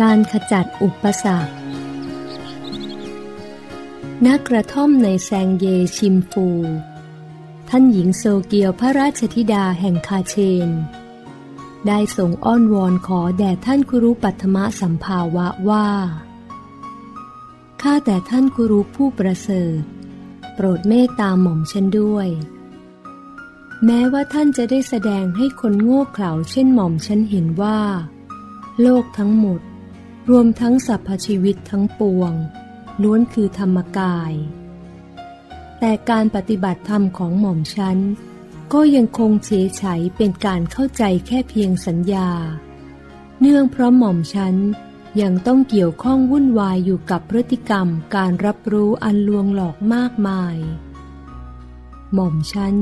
การขจัดอุปสรรคนักกระท่อมในแซงเยชิมฟู ท่านหญิงโซเกียวพระราชธิดาแห่งคาเชน ได้ส่งอ้อนวอนขอแด่ท่านคุรุปัทมะสัมภาวะว่า ข้าแต่ท่านคุรุผู้ประเสริฐ โปรดเมตตาหม่อมฉันด้วย แม้ว่าท่านจะได้แสดงให้คนโง่เขลาเช่นหม่อมฉันเห็นว่า โลกทั้งหมด รวมทั้งสรรพชีวิตทั้งปวง ล้วนคือธรรมกาย แต่การปฏิบัติธรรมของหม่อมฉันก็ยังคงเฉยไฉยเป็นการเข้าใจแค่เพียงสัญญา เนื่องเพราะหม่อมฉันยังต้องเกี่ยวข้องวุ่นวายอยู่กับพฤติกรรมการรับรู้อันลวงหลอกมากมาย หม่อมฉัน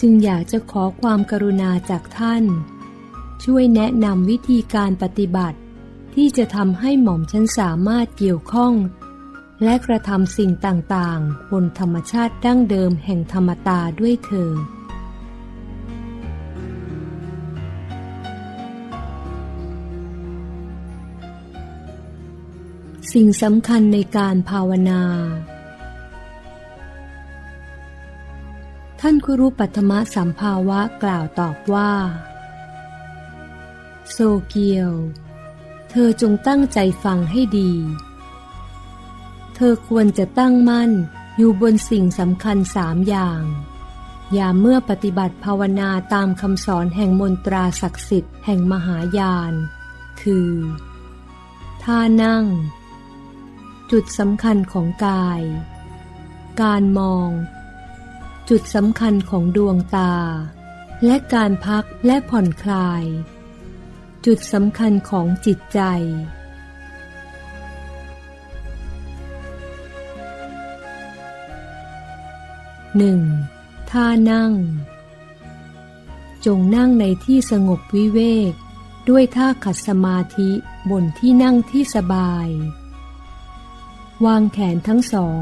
จึงอยากจะขอความกรุณาจากท่าน ช่วยแนะนำวิธีการปฏิบัติ ที่จะทำให้หม่อมฉันสามารถเกี่ยวข้อง และกระทำสิ่งต่างๆ บนธรรมชาติดั้งเดิมแห่งธรรมตาด้วยเธอสิ่งสำคัญในการภาวนา ท่านคุรุปัตมะสัมภาวะกล่าวตอบว่า โซเกียว เธอจงตั้งใจฟังให้ดี เธอควรจะตั้งมั่นอยู่บนสิ่งสำคัญสามอย่าง อย่าเมื่อปฏิบัติภาวนาตามคำสอนแห่งมนตราศักดิ์สิทธิ์แห่งมหายาน คือท่านั่ง จุดสำคัญของกาย การมอง จุดสำคัญของดวงตา และการพักและผ่อนคลาย จุดสำคัญของจิตใจหนึ่งท่านั่ง จงนั่งในที่สงบวิเวก ด้วยท่าขัดสมาธิบนที่นั่งที่สบาย วางแขนทั้งสอง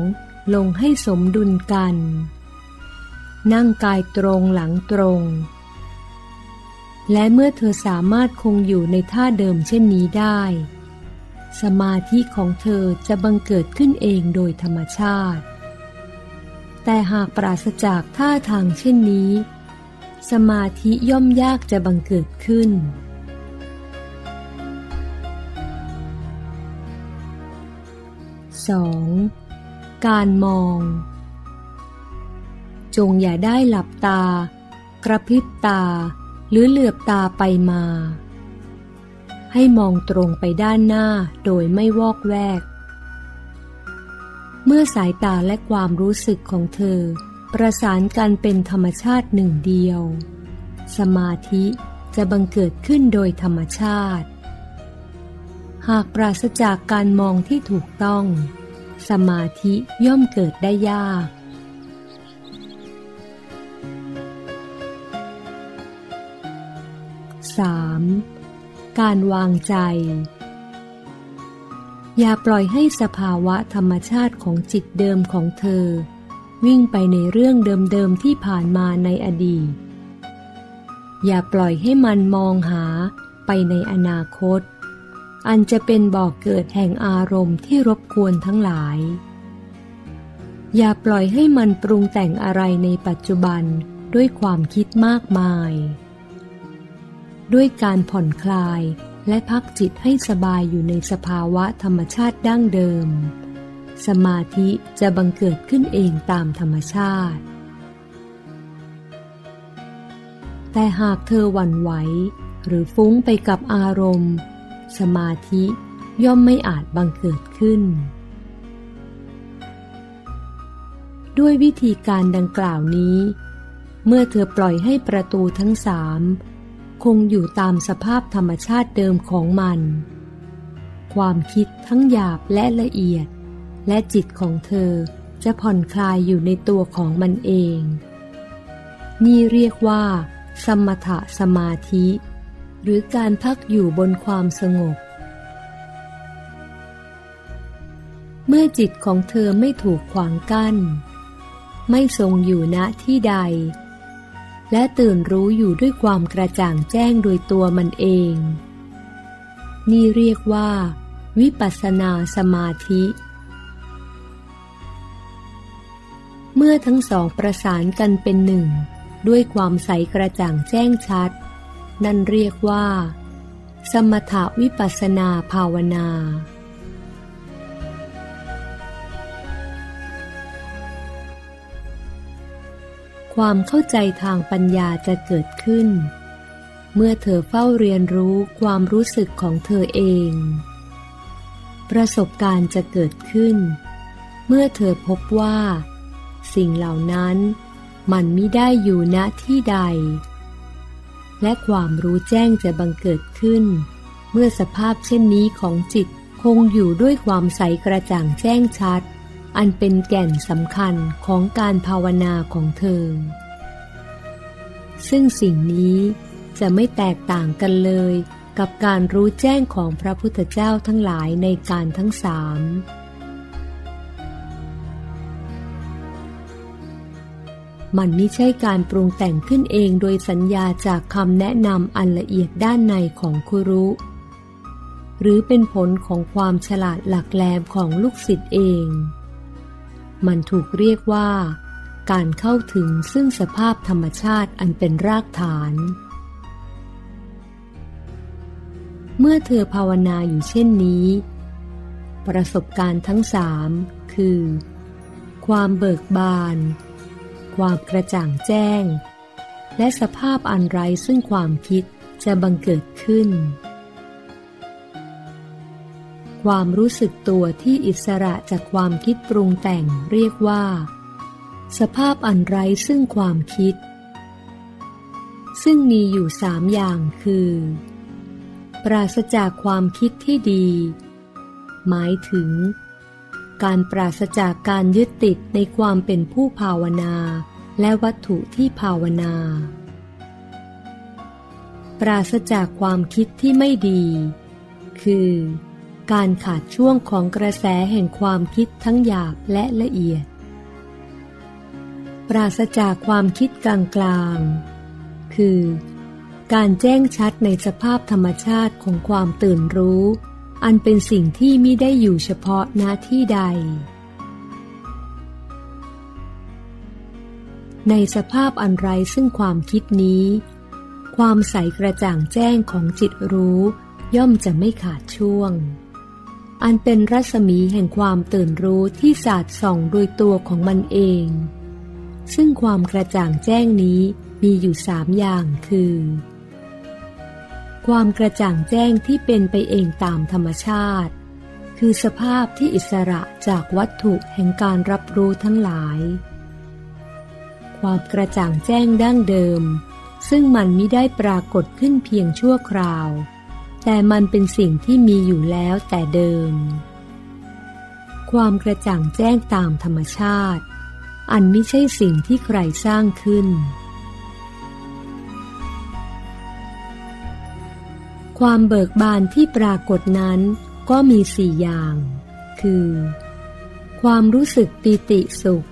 ลงให้สมดุลกัน นั่งกายตรงหลังตรง และเมื่อเธอสามารถคงอยู่ในท่าเดิมเช่นนี้ได้ สมาธิของเธอจะบังเกิดขึ้นเองโดยธรรมชาติ แต่หากปราศจากท่าทางเช่นนี้ สมาธิย่อมยากจะบังเกิดขึ้น 2. การมอง จงอย่าได้หลับตา กระพริบตา หรือเหลือบตาไปมา ให้มองตรงไปด้านหน้าโดยไม่วอกแวก เมื่อสายตาและความรู้สึกของเธอ ประสานกันเป็นธรรมชาติหนึ่งเดียว สมาธิจะบังเกิดขึ้นโดยธรรมชาติ หากปราศจากการมองที่ถูกต้อง สมาธิย่อมเกิดได้ยาก 3. การวางใจ อย่าปล่อยให้สภาวะธรรมชาติของจิตเดิมของเธอ วิ่งไปในเรื่องเดิมๆที่ผ่านมาในอดีต อย่าปล่อยให้มันมองหาไปในอนาคต อันจะเป็นบ่อกเกิดแห่งอารมณ์ที่รบกวนทั้งหลาย อย่าปล่อยให้มันปรุงแต่งอะไรในปัจจุบันด้วยความคิดมากมาย ด้วยการผ่อนคลาย และพักจิตให้สบายอยู่ในสภาวะธรรมชาติดั้งเดิม สมาธิจะบังเกิดขึ้นเองตามธรรมชาติ แต่หากเธอหวั่นไหว หรือฟุ้งไปกับอารมณ์ สมาธิย่อมไม่อาจบังเกิดขึ้น ด้วยวิธีการดังกล่าวนี้ เมื่อเธอปล่อยให้ประตูทั้งสาม คงอยู่ตามสภาพธรรมชาติเดิมของมัน ความคิดทั้งหยาบและละเอียด และจิตของเธอจะผ่อนคลายอยู่ในตัวของมันเอง นี่เรียกว่า สมถะสมาธิ หรือการพักอยู่บนความสงบ เมื่อจิตของเธอไม่ถูกขวางกั้น ไม่ทรงอยู่ณที่ใด และตื่นรู้อยู่ด้วยความกระจ่างแจ้งโดยตัวมันเอง นี่เรียกว่า วิปัสสนาสมาธิ เมื่อทั้งสองประสานกันเป็นหนึ่ง ด้วยความใสกระจ่างแจ้งชัด นั่นเรียกว่า สมถวิปัสสนาภาวนา ความเข้าใจทางปัญญาจะเกิดขึ้น เมื่อเธอเฝ้าเรียนรู้ความรู้สึกของเธอเอง ประสบการณ์จะเกิดขึ้น เมื่อเธอพบว่า สิ่งเหล่านั้นมันไม่ได้อยู่ณที่ใด และความรู้แจ้งจะบังเกิดขึ้น เมื่อสภาพเช่นนี้ของจิตคงอยู่ด้วยความใสกระจ่างแจ้งชัด อันเป็นแก่นสำคัญของการภาวนาของเธอ ซึ่งสิ่งนี้จะไม่แตกต่างกันเลยกับการรู้แจ้งของพระพุทธเจ้าทั้งหลายในการทั้งสามมันไม่ใช่การปรุงแต่งขึ้นเองโดยสัญญาจากคำแนะนำอันละเอียดด้านในของคุรุ หรือเป็นผลของความฉลาดหลักแหลมของลูกศิษย์เอง มันถูกเรียกว่า การเข้าถึงซึ่งสภาพธรรมชาติอันเป็นรากฐาน เมื่อเธอภาวนาอยู่เช่นนี้ ประสบการณ์ทั้งสามคือ ความเบิกบาน ความกระจ่างแจ้ง และสภาพอันไรซึ่งความคิดจะบังเกิดขึ้น ความรู้สึกตัวที่อิสระจากความคิดปรุงแต่งเรียกว่า สภาพอันไร้ซึ่งความคิด ซึ่งมีอยู่สามอย่างคือ ปราศจากความคิดที่ดี หมายถึง การปราศจากการยึดติดในความเป็นผู้ภาวนา และวัตถุที่ภาวนา ปราศจากความคิดที่ไม่ดี คือ การขาดช่วงของกระแสแห่งความคิดทั้งหยาบและละเอียด ปราศจากความคิดกลางๆ คือ การแจ้งชัดในสภาพธรรมชาติของความตื่นรู้ อันเป็นสิ่งที่ม่ได้อยู่เฉพาะหน้าที่ใด ในสภาพอันไรซึ่งความคิดนี้ ความใสกระจ่างแจ้งของจิตรู้ย่อมจะไม่ขาดช่วง อันเป็นรัศมีแห่งความตื่นรู้ที่สาดส่องโดยตัวของมันเอง ซึ่งความกระจ่างแจ้งนี้มีอยู่สามอย่างคือ ความกระจ่างแจ้งที่เป็นไปเองตามธรรมชาติ คือสภาพที่อิสระจากวัตถุแห่งการรับรู้ทั้งหลาย ความกระจ่างแจ้งดั้งเดิม ซึ่งมันไม่ได้ปรากฏขึ้นเพียงชั่วคราว แต่มันเป็นสิ่งที่มีอยู่แล้วแต่เดิม ความกระจ่างแจ้งตามธรรมชาติ อันไม่ใช่สิ่งที่ใครสร้างขึ้น ความเบิกบานที่ปรากฏนั้นก็มีสี่อย่าง คือ ความรู้สึกปีติสุข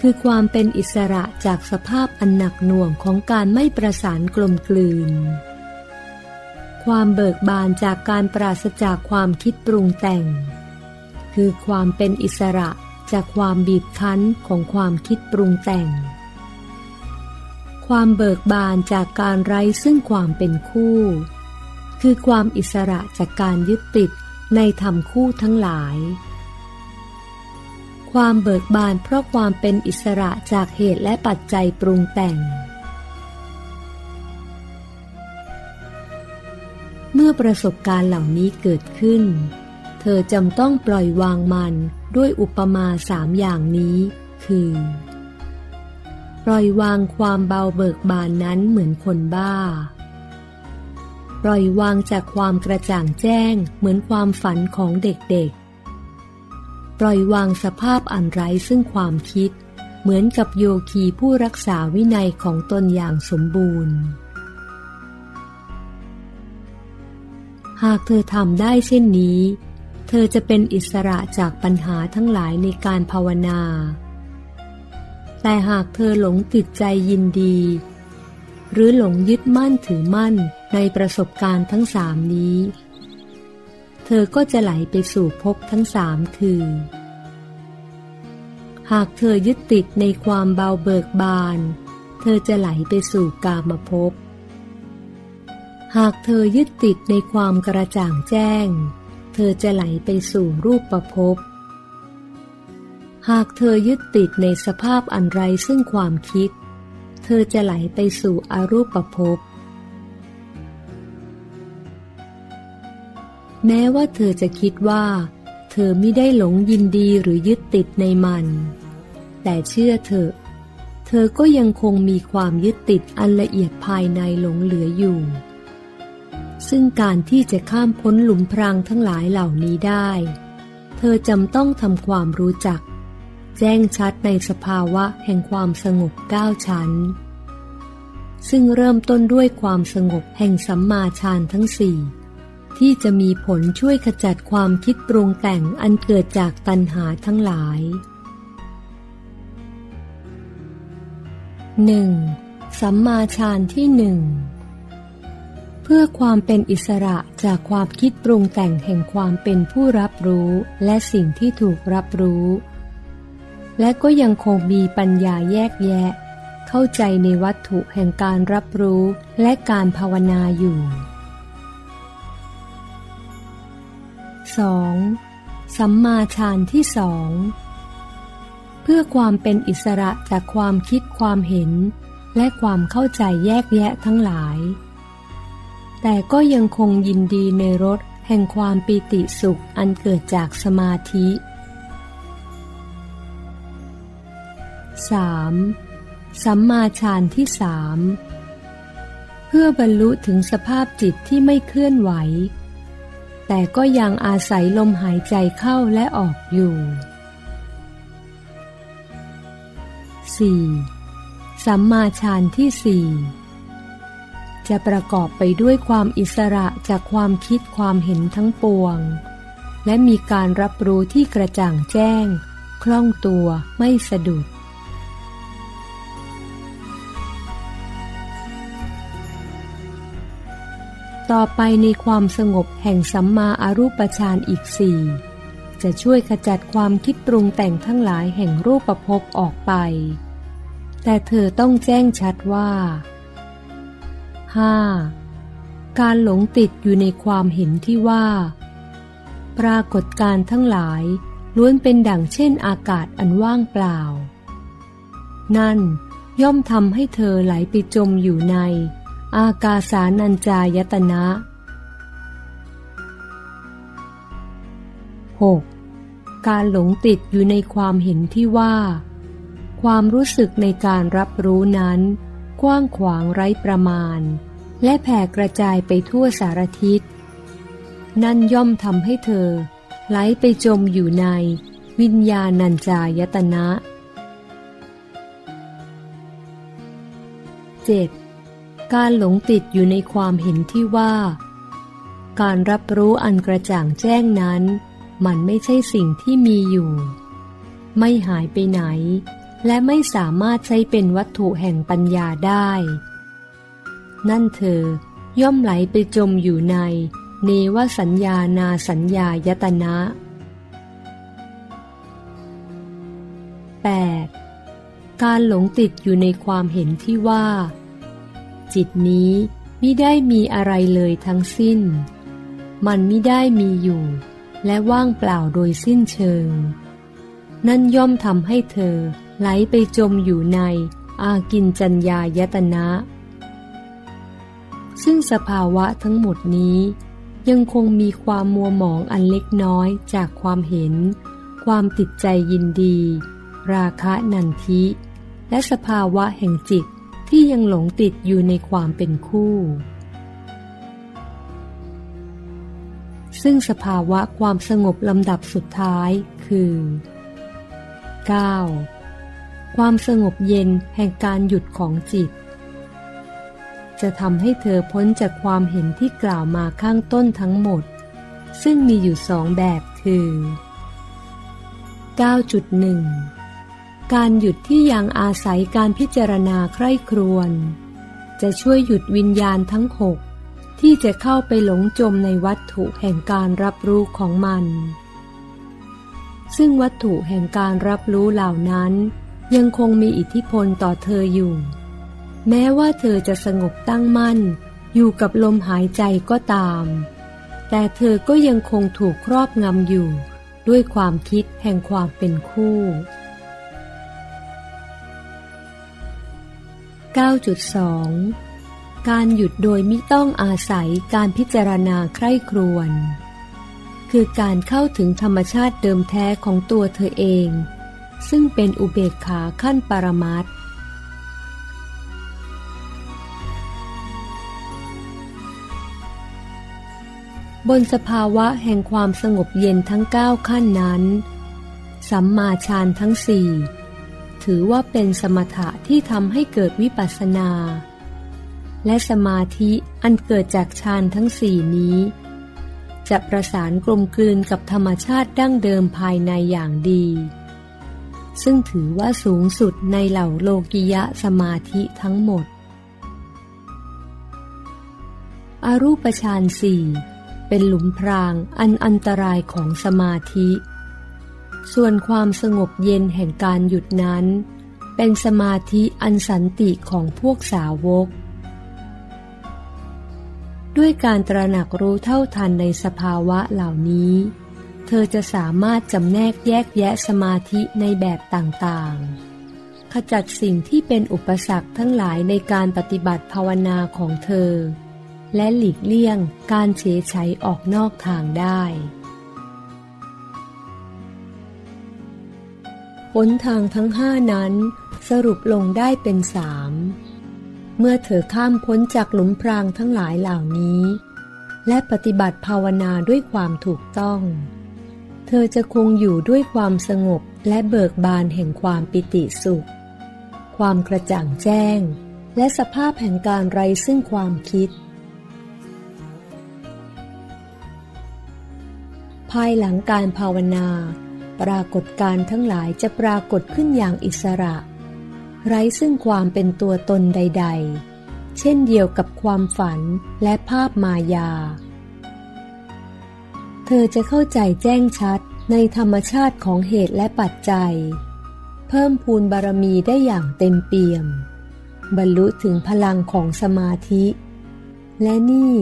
คือความเป็นอิสระจากสภาพอันหนักหน่วงของการไม่ประสานกลมกลืน ความเบิกบานจากการปราศจากความคิดปรุงแต่ง คือความเป็นอิสระจากความบีบคั้นของความคิดปรุงแต่ง ความเบิกบานจากการไร้ซึ่งความเป็นคู่ คือความอิสระจากการยึดติดในธรรมคู่ทั้งหลาย ความเบิกบานเพราะความเป็นอิสระจากเหตุและปัจจัยปรุงแต่ง เมื่อประสบการณ์เหล่านี้เกิดขึ้น เธอจำต้องปล่อยวางมันด้วยอุปมาสามอย่างนี้ คือ ปล่อยวางความเบาเบิกบานนั้นเหมือนคนบ้า ปล่อยวางจากความกระจ่างแจ้งเหมือนความฝันของเด็กๆ ปล่อยวางสภาพอันไร้ซึ่งความคิด เหมือนกับโยคีผู้รักษาวินัยของตนอย่างสมบูรณ์ หากเธอทำได้เช่นนี้ เธอจะเป็นอิสระจากปัญหาทั้งหลายในการภาวนา แต่หากเธอหลงติดใจยินดี หรือหลงยึดมั่นถือมั่นในประสบการณ์ทั้งสามนี้ เธอก็จะไหลไปสู่ภพทั้งสามคือ หากเธอยึดติดในความเบาเบิกบาน เธอจะไหลไปสู่กามภพ หากเธอยึดติดในความกระจ่างแจ้ง เธอจะไหลไปสู่รูปประพบหากเธอยึดติดในสภาพอันไรซึ่งความคิด เธอจะไหลไปสู่อรูปประพบแม้ว่าเธอจะคิดว่า เธอไม่ได้หลงยินดีหรือยึดติดในมัน แต่เชื่อเถอะ เธอก็ยังคงมีความยึดติดอันละเอียดภายในหลงเหลืออยู่ ซึ่งการที่จะข้ามพ้นหลุมพรางทั้งหลายเหล่านี้ได้ เธอจำต้องทำความรู้จัก แจ้งชัดในสภาวะแห่งความสงบเก้าชั้น ซึ่งเริ่มต้นด้วยความสงบแห่งสัมมาฌานทั้งสี่ที่จะมีผลช่วยขจัดความคิดปรุงแต่งอันเกิดจากตัณหาทั้งหลาย 1. สัมมาฌานที่หนึ่ง เพื่อความเป็นอิสระจากความคิดปรุงแต่งแห่งความเป็นผู้รับรู้และสิ่งที่ถูกรับรู้ และก็ยังคงมีปัญญาแยกแยะ เข้าใจในวัตถุแห่งการรับรู้และการภาวนาอยู่ 2. สัมมาฌานที่สองเพื่อความเป็นอิสระจากความคิดความเห็น และความเข้าใจแยกแยะทั้งหลาย แต่ก็ยังคงยินดีในรสแห่งความปีติสุขอันเกิดจากสมาธิ 3. สัมมาฌานที่สามเพื่อบรรลุถึงสภาพจิตที่ไม่เคลื่อนไหว แต่ก็ยังอาศัยลมหายใจเข้าและออกอยู่ 4. สัมมาฌานที่สี่ จะประกอบไปด้วยความอิสระจากความคิดความเห็นทั้งปวง และมีการรับรู้ที่กระจ่างแจ้ง คล่องตัวไม่สะดุด ต่อไปในความสงบแห่งสัมมาอารูปฌานอีกสี่จะช่วยขจัดความคิดปรุงแต่งทั้งหลายแห่งรูปประพออกไป แต่เธอต้องแจ้งชัดว่า 5. การหลงติดอยู่ในความเห็นที่ว่า ปรากฏการทั้งหลายล้วนเป็นดั่งเช่นอากาศอันว่างเปล่า นั่นย่อมทำให้เธอไหลไปจมอยู่ใน อากาสานัญจายตนะ 6. การหลงติดอยู่ในความเห็นที่ว่า ความรู้สึกในการรับรู้นั้น กว้างขวางไร้ประมาณ และแผ่กระจายไปทั่วสารทิศ นั่นย่อมทำให้เธอ ไหลไปจมอยู่ในวิญญาณัญจายตนะ 7. การหลงติดอยู่ในความเห็นที่ว่า การรับรู้อันกระจ่างแจ้งนั้น มันไม่ใช่สิ่งที่มีอยู่ ไม่หายไปไหน และไม่สามารถใช้เป็นวัตถุแห่งปัญญาได้ นั่นเธอย่อมไหลไปจมอยู่ใน เนวสัญญานาสัญญายตนะ 8. การหลงติดอยู่ในความเห็นที่ว่า จิตนี้มิได้มีอะไรเลยทั้งสิ้น มันมิได้มีอยู่ และว่างเปล่าโดยสิ้นเชิง นั่นย่อมทำให้เธอ ไหลไปจมอยู่ในอากินจัญญายตนะ ซึ่งสภาวะทั้งหมดนี้ ยังคงมีความมัวหมองอันเล็กน้อยจากความเห็น ความติดใจยินดี ราคะนันทิ และสภาวะแห่งจิตที่ยังหลงติดอยู่ในความเป็นคู่ ซึ่งสภาวะความสงบลำดับสุดท้ายคือ 9. ความสงบเย็นแห่งการหยุดของจิต จะทำให้เธอพ้นจากความเห็นที่กล่าวมาข้างต้นทั้งหมด ซึ่งมีอยู่สองแบบคือ 9.1 การหยุดที่ยังอาศัยการพิจารณาใคร่ครวญจะช่วยหยุดวิญญาณทั้งหกที่จะเข้าไปหลงจมในวัตถุแห่งการรับรู้ของมัน ซึ่งวัตถุแห่งการรับรู้เหล่านั้น ยังคงมีอิทธิพลต่อเธออยู่ แม้ว่าเธอจะสงบตั้งมั่น อยู่กับลมหายใจก็ตาม แต่เธอก็ยังคงถูกครอบงำอยู่ ด้วยความคิดแห่งความเป็นคู่ 9.2 การหยุดโดยไมิต้องอาศัยการพิจารณาใคร่ครวญคือการเข้าถึงธรรมชาติเดิมแท้ของตัวเธอเอง ซึ่งเป็นอุเบกขาขั้นปรมัตบนสภาวะแห่งความสงบเย็นทั้งเก้าขั้นนั้น สัมมาฌานทั้งสี่ถือว่าเป็นสมถะที่ทำให้เกิดวิปัสสนา และสมาธิอันเกิดจากฌานทั้งสี่นี้ จะประสานกลมกลืนกับธรรมชาติดั้งเดิมภายในอย่างดี ซึ่งถือว่าสูงสุดในเหล่าโลกิยะสมาธิทั้งหมด อรูปฌานสี่เป็นหลุมพรางอันอันตรายของสมาธิ ส่วนความสงบเย็นแห่งการหยุดนั้น เป็นสมาธิอันสันติของพวกสาวก ด้วยการตระหนักรู้เท่าทันในสภาวะเหล่านี้ เธอจะสามารถจำแนกแยกแยะสมาธิในแบบต่างๆ ขจัดสิ่งที่เป็นอุปสรรคทั้งหลายในการปฏิบัติภาวนาของเธอ และหลีกเลี่ยงการเฉยชัยออกนอกทางได้หนทางทั้งห้านั้นสรุปลงได้เป็นสามเมื่อเธอข้ามพ้นจากหลุมพรางทั้งหลายเหล่านี้ และปฏิบัติภาวนาด้วยความถูกต้อง อจะคงอยู่ด้วยความสงบและเบิกบานแห่งความปิติสุข ความกระจ่างแจ้ง และสภาพแห่งการไรซึ่งความคิด ภายหลังการภาวนา ปรากฏการทั้งหลายจะปรากฏขึ้นอย่างอิสระ ไร้ซึ่งความเป็นตัวตนใด ๆ เช่นเดียวกับความฝันและภาพมายา เธอจะเข้าใจแจ้งชัดในธรรมชาติของเหตุและปัจจัย เพิ่มพูนบารมีได้อย่างเต็มเปี่ยม บรรลุถึงพลังของสมาธิ และนี่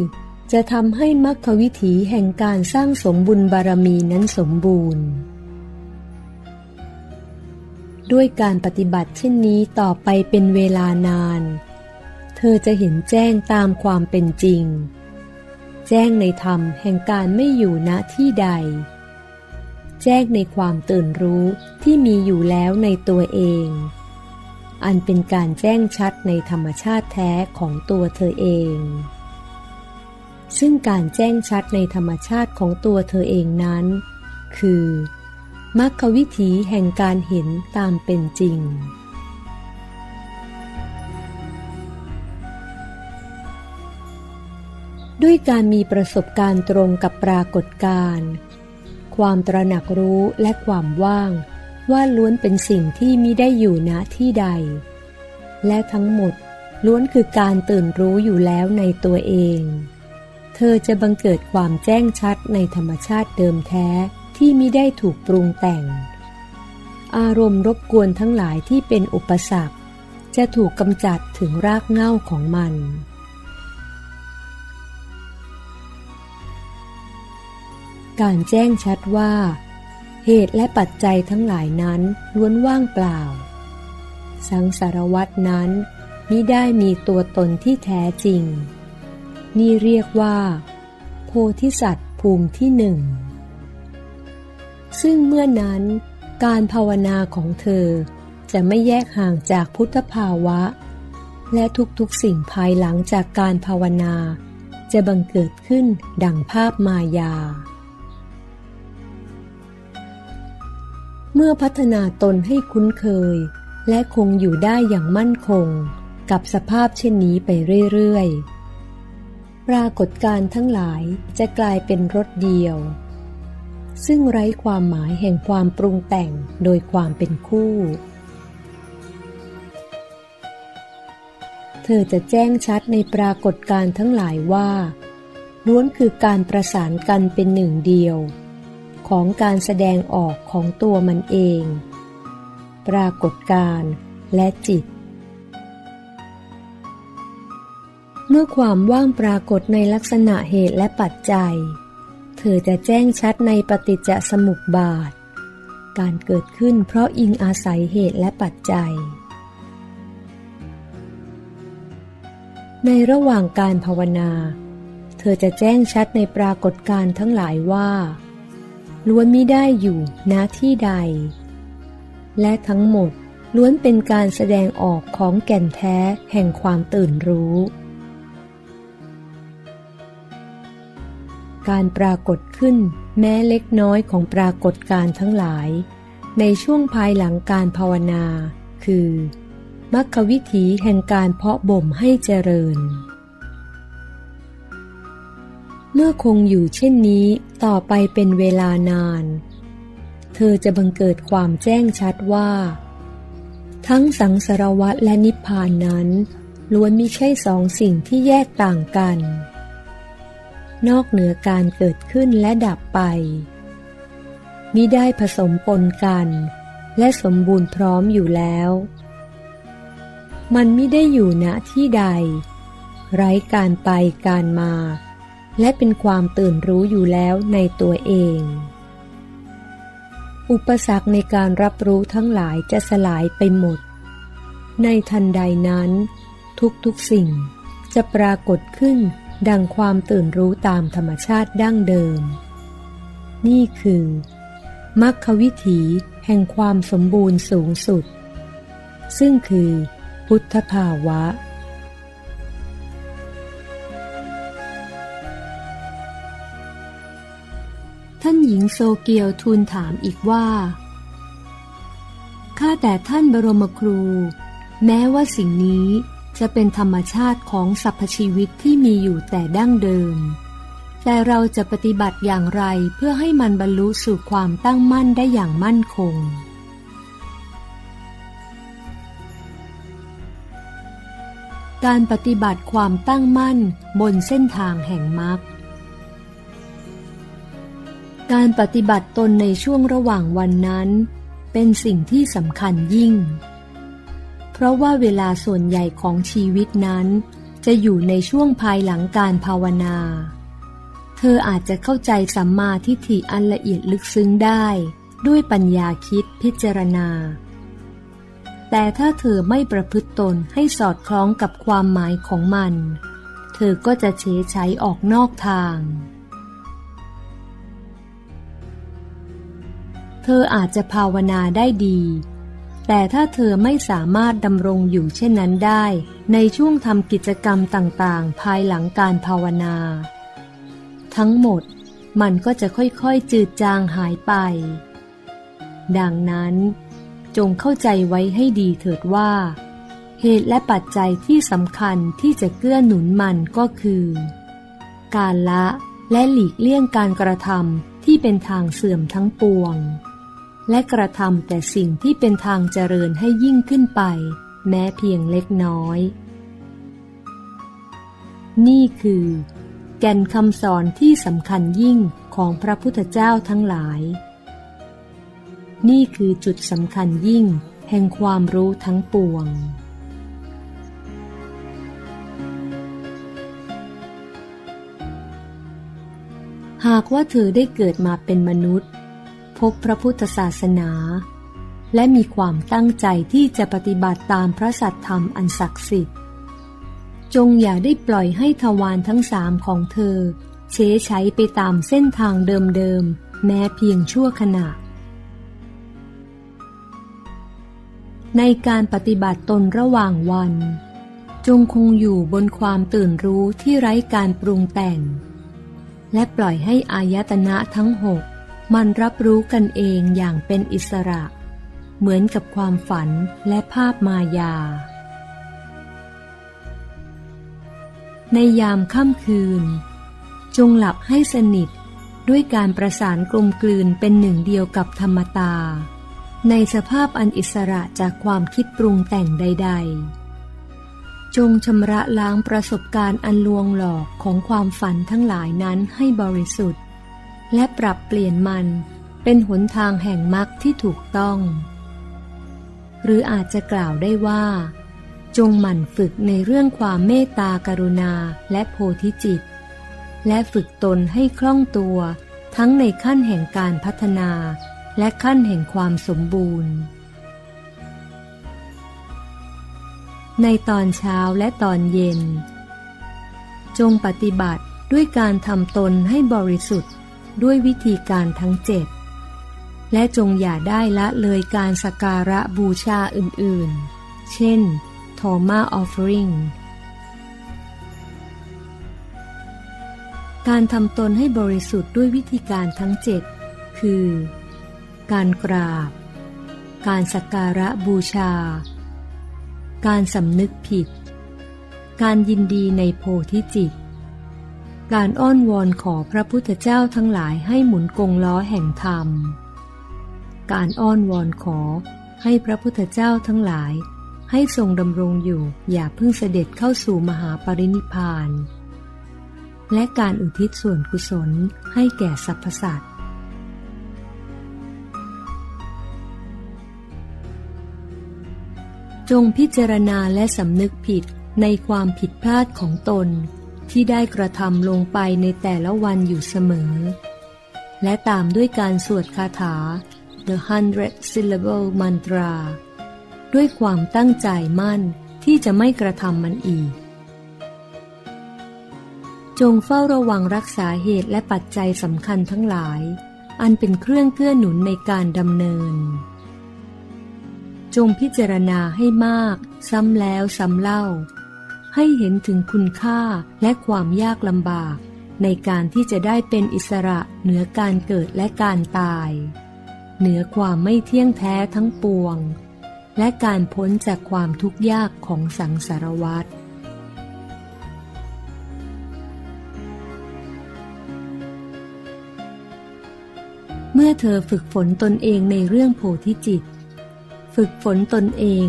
จะทำให้มรรควิถีแห่งการสร้างสมบุญบารมีนั้นสมบูรณ์ ด้วยการปฏิบัติเช่นนี้ต่อไปเป็นเวลานาน เธอจะเห็นแจ้งตามความเป็นจริง แจ้งในธรรมแห่งการไม่อยู่ณที่ใด แจ้งในความตื่นรู้ที่มีอยู่แล้วในตัวเอง อันเป็นการแจ้งชัดในธรรมชาติแท้ของตัวเธอเอง ซึ่งการแจ้งชัดในธรรมชาติของตัวเธอเองนั้น คือมรรควิถีแห่งการเห็นตามเป็นจริง ด้วยการมีประสบการณ์ตรงกับปรากฏการณ์ ความตระหนักรู้และความว่าง ว่าล้วนเป็นสิ่งที่มิได้อยู่ณที่ใด และทั้งหมดล้วนคือการตื่นรู้อยู่แล้วในตัวเอง เธอจะบังเกิดความแจ้งชัดในธรรมชาติเดิมแท้ที่มิได้ถูกปรุงแต่ง อารมณ์รบกวนทั้งหลายที่เป็นอุปสรรค จะถูกกำจัดถึงรากเหง้าของมัน การแจ้งชัดว่า เหตุและปัจจัยทั้งหลายนั้นล้วนว่างเปล่า สังสารวัตนั้นมิได้มีตัวตนที่แท้จริง นี่เรียกว่า โพธิสัตว์ภูมิที่หนึ่ง ซึ่งเมื่อนั้นการภาวนาของเธอจะไม่แยกห่างจากพุทธภาวะ และทุกๆสิ่งภายหลังจากการภาวนา จะบังเกิดขึ้นดังภาพมายา มื่อพัฒนาตนให้คุ้นเคย และคงอยู่ได้อย่างมั่นคง กับสภาพเช่นนี้ไปเรื่อยๆ ปรากฏการทั้งหลายจะกลายเป็นรถเดียว ซึ่งไร้ความหมายแห่งความปรุงแต่งโดยความเป็นคู่ เธอจะแจ้งชัดในปรากฏการ์ทั้งหลายว่าล้วนคือการประสานกันเป็นหนึ่งเดียว ของการแสดงออกของตัวมันเอง ปรากฏการณ์และจิต เมื่อความว่างปรากฏในลักษณะเหตุและปัจจัย เธอจะแจ้งชัดในปฏิจจสมุปบาท การเกิดขึ้นเพราะอิงอาศัยเหตุและปัจจัย ในระหว่างการภาวนา เธอจะแจ้งชัดในปรากฏการณ์ทั้งหลายว่า ล้วนม่ได้อยู่ณที่ใด และทั้งหมดล้วนเป็นการแสดงออกของแก่นแท้แห่งความตื่นรู้ การปรากฏขึ้นแม้เล็กน้อยของปรากฏการทั้งหลาย ในช่วงภายหลังการภาวนา คือมรรควิถีแห่งการเพาะบ่มให้เจริญ เมื่อคงอยู่เช่นนี้ต่อไปเป็นเวลานาน เธอจะบังเกิดความแจ้งชัดว่า ทั้งสังสารวัตและนิพพานนั้น ล้วนม่ใช่สองสิ่งที่แยกต่างกัน นอกเหนือการเกิดขึ้นและดับไปมิได้ผสมปนกัน และสมบูรณ์พร้อมอยู่แล้ว มันไม่ได้อยู่ณที่ใด ไร้การไปการมา และเป็นความตื่นรู้อยู่แล้วในตัวเอง อุปสรรคในการรับรู้ทั้งหลายจะสลายไปหมด ในทันใดนั้น ทุกๆสิ่งจะปรากฏขึ้นดังความตื่นรู้ตามธรรมชาติดั้งเดิม นี่คือมรรควิถีแห่งความสมบูรณ์สูงสุด ซึ่งคือพุทธภาวะ ท่านหญิงโซเกียวทูลถามอีกว่า ข้าแต่ท่านบรมครู แม้ว่าสิ่งนี้จะเป็นธรรมชาติของสรรพชีวิตที่มีอยู่แต่ดั้งเดิม แต่เราจะปฏิบัติอย่างไรเพื่อให้มันบรรลุสู่ความตั้งมั่นได้อย่างมั่นคง การปฏิบัติความตั้งมั่นบนเส้นทางแห่งมรรค การปฏิบัติตนในช่วงระหว่างวันนั้น เป็นสิ่งที่สำคัญยิ่ง เพราะว่าเวลาส่วนใหญ่ของชีวิตนั้น จะอยู่ในช่วงภายหลังการภาวนา เธออาจจะเข้าใจสัมมาทิฏฐิอันละเอียดลึกซึ้งได้ด้วยปัญญาคิดพิจารณา แต่ถ้าเธอไม่ประพฤติตนให้สอดคล้องกับความหมายของมัน เธอก็จะเฉใช้ออกนอกทาง เธออาจจะภาวนาได้ดี แต่ถ้าเธอไม่สามารถดำรงอยู่เช่นนั้นได้ ในช่วงทำกิจกรรมต่างๆ ภายหลังการภาวนา ทั้งหมดมันก็จะค่อยๆจืดจางหายไป ดังนั้นจงเข้าใจไว้ให้ดีเถิดว่า เหตุและปัจจัยที่สำคัญที่จะเกื้อหนุนมันก็คือ การละและหลีกเลี่ยงการกระทำที่เป็นทางเสื่อมทั้งปวง และกระทำแต่สิ่งที่เป็นทางเจริญให้ยิ่งขึ้นไป แม้เพียงเล็กน้อย นี่คือ แก่นคำสอนที่สำคัญยิ่งของพระพุทธเจ้าทั้งหลาย นี่คือจุดสำคัญยิ่งแห่งความรู้ทั้งปวงหากว่าเธอได้เกิดมาเป็นมนุษย์ บพระพุทธศาสนา และมีความตั้งใจที่จะปฏิบัติตามพระสัตธรรมอันศักดิ์สิทธิ์ จงอย่าได้ปล่อยให้ทวารทั้งสามของเธอ เชใช้ไปตามเส้นทางเดิมๆ แม้เพียงชั่วขณะ ในการปฏิบัติตนระหว่างวัน จงคงอยู่บนความตื่นรู้ที่ไร้การปรุงแต่ง และปล่อยให้อายตนะทั้งหก มันรับรู้กันเองอย่างเป็นอิสระ เหมือนกับความฝันและภาพมายา ในยามค่ำคืน จงหลับให้สนิทด้วยการประสานกลมกลืนเป็นหนึ่งเดียวกับธรรมตา ในสภาพอันอิสระจากความคิดปรุงแต่งใด ๆ จงชำระล้างประสบการณ์อันลวงหลอกของความฝันทั้งหลายนั้นให้บริสุทธิ์ และปรับเปลี่ยนมันเป็นหนทางแห่งมรรคที่ถูกต้อง หรืออาจจะกล่าวได้ว่า จงหมั่นฝึกในเรื่องความเมตตากรุณาและโพธิจิต และฝึกตนให้คล่องตัวทั้งในขั้นแห่งการพัฒนาและขั้นแห่งความสมบูรณ์ ในตอนเช้าและตอนเย็น จงปฏิบัติด้วยการทำตนให้บริสุทธิ์ ด้วยวิธีการทั้งเจ็ดและจงอย่าได้ละเลยการสักการะบูชาอื่นๆ เช่นทอมาออฟฟริงการทำตนให้บริสุทธิ์ด้วยวิธีการทั้งเจ็ดคือ การกราบ การสักการะบูชา การสำนึกผิด การยินดีในโพธิจิต การอ้อนวอนขอพระพุทธเจ้าทั้งหลายให้หมุนกงล้อแห่งธรรม การอ้อนวอนขอให้พระพุทธเจ้าทั้งหลาย ให้ทรงดำรงอยู่อย่าเพิ่งเสด็จเข้าสู่มหาปรินิพาน และการอุทิศส่วนกุศลให้แก่สรรพสัตว์จงพิจารณาและสำนึกผิดในความผิดพลาดของตน ที่ได้กระทำลงไปในแต่ละวันอยู่เสมอ และตามด้วยการสวดคาถา The Hundred Syllable Mantra ด้วยความตั้งใจมั่นที่จะไม่กระทำมันอีก จงเฝ้าระวังรักษาเหตุและปัจจัยสำคัญทั้งหลาย อันเป็นเครื่องเกื้อหนุนในการดำเนิน จงพิจารณาให้มาก ซ้ำแล้วซ้ำเล่า ให้เห็นถึงคุณค่าและความยากลำบาก ในการที่จะได้เป็นอิสระเหนือการเกิดและการตาย เหนือความไม่เที่ยงแท้ทั้งปวง และการพ้นจากความทุกข์ยากของสังสารวัฏเมื่อเธอฝึกฝนตนเองในเรื่องโพธิจิต ฝึกฝนตนเอง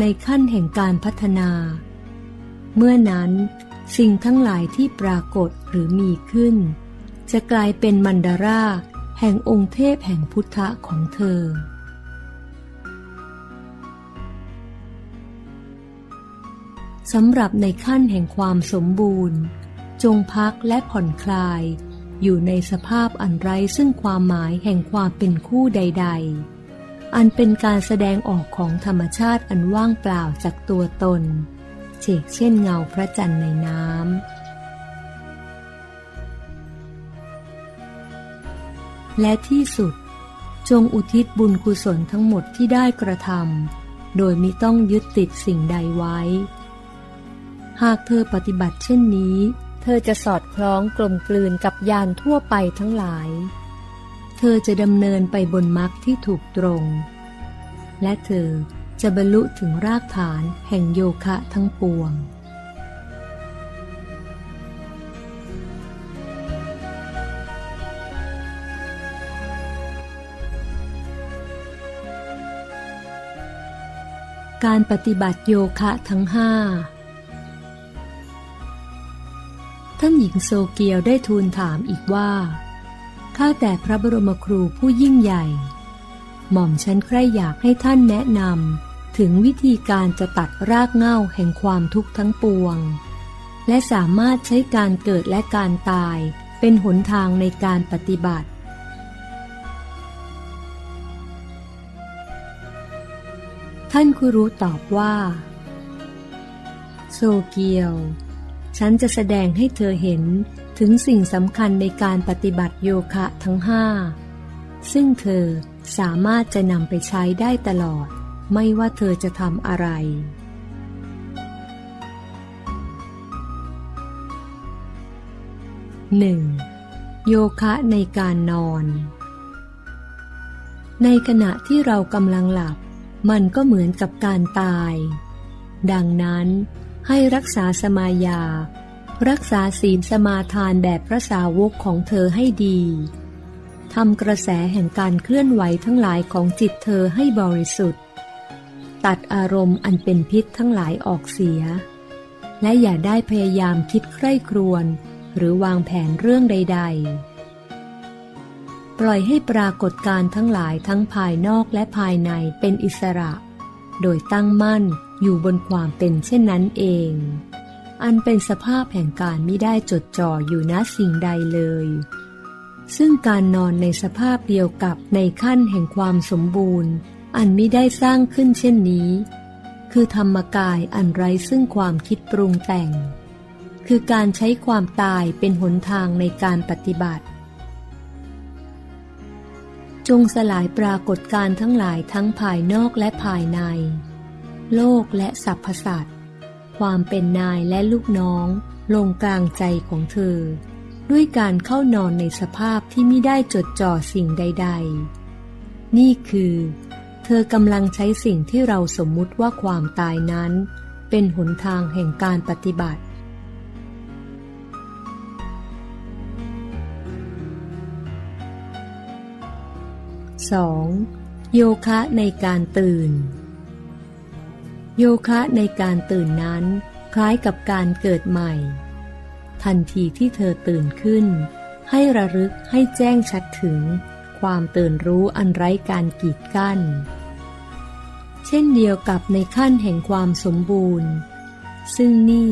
ในขั้นแห่งการพัฒนา เมื่อนั้นสิ่งทั้งหลายที่ปรากฏหรือมีขึ้น จะกลายเป็นมันดาราแห่งองค์เทพแห่งพุทธะของเธอ สำหรับในขั้นแห่งความสมบูรณ์ จงพักและผ่อนคลาย อยู่ในสภาพอันไร้ซึ่งความหมายแห่งความเป็นคู่ใด ๆ อันเป็นการแสดงออกของธรรมชาติอันว่างเปล่าจากตัวตน เชกเช่นเงาพระจันทร์ในน้ำ และที่สุด จงอุทิศบุญกุศลทั้งหมดที่ได้กระทำโดยมิต้องยึดติดสิ่งใดไว้ หากเธอปฏิบัติเช่นนี้ เธอจะสอดคล้องกลมกลืนกับยานทั่วไปทั้งหลาย เธอจะดำเนินไปบนมรรคที่ถูกตรง และเธอ จะบรรลุถึงรากฐานแห่งโยคะทั้งปวง การปฏิบัติโยคะทั้งห้าท่านหญิงโซเกียวได้ทูลถามอีกว่า ข้าแต่พระบรมครูผู้ยิ่งใหญ่ หม่อมฉันใคร่อยากให้ท่านแนะนำ ถึงวิธีการจะตัดรากเหง้าแห่งความทุกข์ทั้งปวง และสามารถใช้การเกิดและการตายเป็นหนทางในการปฏิบัติ ท่านคุรุตอบว่า โซเกียว ฉันจะแสดงให้เธอเห็นถึงสิ่งสำคัญในการปฏิบัติโยคะทั้งห้า ซึ่งเธอสามารถจะนำไปใช้ได้ตลอด ไม่ว่าเธอจะทำอะไร 1. โยคะในการนอน ในขณะที่เรากำลังหลับ มันก็เหมือนกับการตาย ดังนั้นให้รักษาสมายา รักษาศีลสมาทานแบบพระสาวกของเธอให้ดีทำกระแสแห่งการเคลื่อนไหวทั้งหลายของจิตเธอให้บริสุทธิ์ ตัดอารมณ์อันเป็นพิษทั้งหลายออกเสีย และอย่าได้พยายามคิดใคร่ครวญหรือวางแผนเรื่องใด ๆ ปล่อยให้ปรากฏการทั้งหลายทั้งภายนอกและภายในเป็นอิสระ โดยตั้งมั่นอยู่บนความเป็นเช่นนั้นเอง อันเป็นสภาพแห่งการไม่ได้จดจ่ออยู่ณสิ่งใดเลย ซึ่งการนอนในสภาพเดียวกับในขั้นแห่งความสมบูรณ์ อันไม่ได้สร้างขึ้นเช่นนี้ คือธรรมกายอันไร้ซึ่งความคิดปรุงแต่ง คือการใช้ความตายเป็นหนทางในการปฏิบัติ จงสลายปรากฏการทั้งหลายทั้งภายนอกและภายใน โลกและสรรพสัตว์ความเป็นนายและลูกน้อง ลงกลางใจของเธอ ด้วยการเข้านอนในสภาพที่ไม่ได้จดจ่อสิ่งใด ๆ นี่คือ เธอกำลังใช้สิ่งที่เราสมมุติว่าความตายนั้น เป็นหนทางแห่งการปฏิบัติ 2. โยคะในการตื่น โยคะในการตื่นนั้น คล้ายกับการเกิดใหม่ ทันทีที่เธอตื่นขึ้น ให้ระลึกให้แจ้งชัดถึง ความตื่นรู้อันไร้การกีดกั้น เช่นเดียวกับในขั้นแห่งความสมบูรณ์ ซึ่งนี่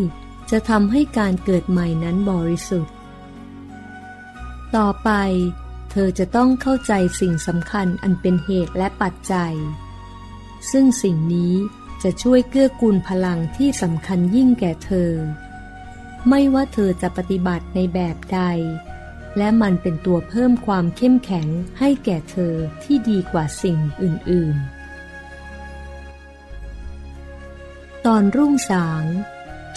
จะทำให้การเกิดใหม่นั้นบริสุทธิ์ ต่อไปเธอจะต้องเข้าใจสิ่งสำคัญอันเป็นเหตุและปัจจัย ซึ่งสิ่งนี้จะช่วยเกื้อกูลพลังที่สำคัญยิ่งแก่เธอ ไม่ว่าเธอจะปฏิบัติในแบบใด และมันเป็นตัวเพิ่มความเข้มแข็งให้แก่เธอที่ดีกว่าสิ่งอื่น ๆ ตอนรุ่งสาง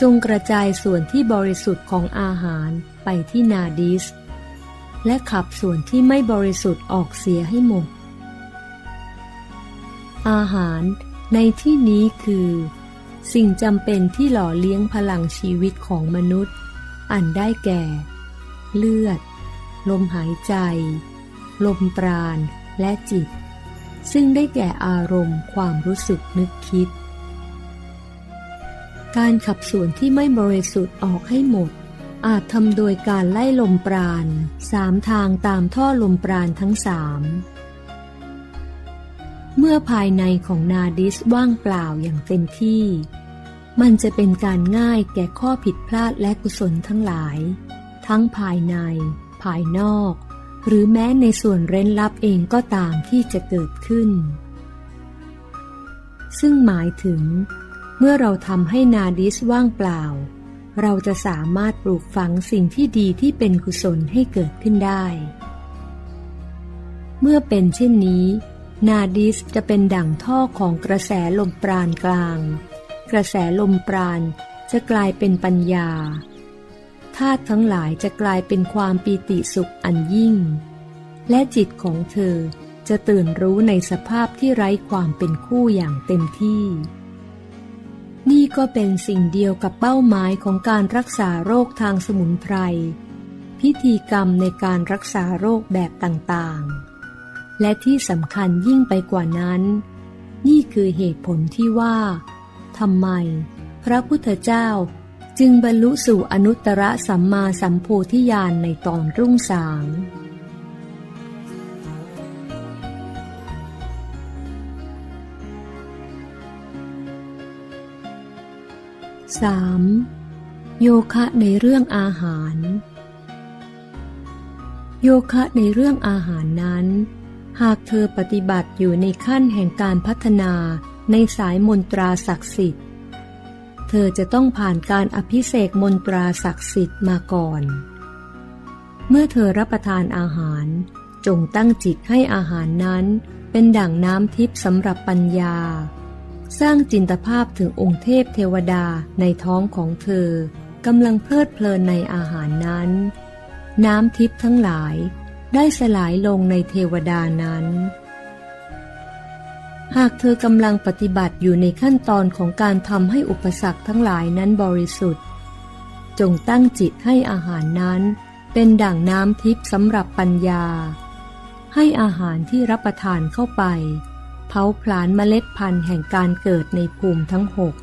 จงกระจายส่วนที่บริสุทธิ์ของอาหารไปที่นาดิส และขับส่วนที่ไม่บริสุทธิ์ออกเสียให้หมด อาหารในที่นี้คือ สิ่งจำเป็นที่หล่อเลี้ยงพลังชีวิตของมนุษย์ อันได้แก่ เลือด ลมหายใจ ลมปราณและจิต ซึ่งได้แก่อารมณ์ความรู้สึกนึกคิด การขับส่วนที่ไม่บริสุทธิ์ออกให้หมด อาจทำโดยการไล่ลมปราณสามทางตามท่อลมปราณทั้งสามเมื่อภายในของนาดิสว่างเปล่าอย่างเต็มที่ มันจะเป็นการง่ายแก่ข้อผิดพลาดและกุศลทั้งหลาย ทั้งภายใน ภายนอก หรือแม้ในส่วนเร้นลับเองก็ตามที่จะเกิดขึ้น ซึ่งหมายถึง เมื่อเราทำให้นาดิสว่างเปล่า เราจะสามารถปลูกฝังสิ่งที่ดีที่เป็นกุศลให้เกิดขึ้นได้ เมื่อเป็นเช่นนี้ นาดิสจะเป็นดั่งท่อของกระแสลมปราณกลาง กระแสลมปราณจะกลายเป็นปัญญา ธาตุทั้งหลายจะกลายเป็นความปีติสุขอันยิ่ง และจิตของเธอจะตื่นรู้ในสภาพที่ไร้ความเป็นคู่อย่างเต็มที่ นี่ก็เป็นสิ่งเดียวกับเป้าหมายของการรักษาโรคทางสมุนไพร พิธีกรรมในการรักษาโรคแบบต่างๆ และที่สำคัญยิ่งไปกว่านั้น นี่คือเหตุผลที่ว่าทำไม พระพุทธเจ้า จึงบรรลุสู่อนุตตรสัมมาสัมโพธิญาณในตอนรุ่งสาง 3. โยคะในเรื่องอาหาร โยคะในเรื่องอาหารนั้น หากเธอปฏิบัติอยู่ในขั้นแห่งการพัฒนาในสายมนตราศักดิ์สิทธิ์ เธอจะต้องผ่านการอภิเษกมนตราศักดิ์สิทธิ์มาก่อน เมื่อเธอรับประทานอาหาร จงตั้งจิตให้อาหารนั้นเป็นดั่งน้ำทิพย์สำหรับปัญญา สร้างจินตภาพถึงองค์เทพเทวดาในท้องของเธอกำลังเพลิดเพลินในอาหารนั้น น้ำทิพย์ทั้งหลายได้สลายลงในเทวดานั้น หากเธอกำลังปฏิบัติอยู่ในขั้นตอนของการทำให้อุปสรรคทั้งหลายนั้นบริสุทธิ์ จงตั้งจิตให้อาหารนั้น เป็นดั่งน้ำทิพย์สำหรับปัญญา ให้อาหารที่รับประทานเข้าไป เผาผลาญเมล็ดพันธุ์แห่งการเกิดในภูมิทั้งหก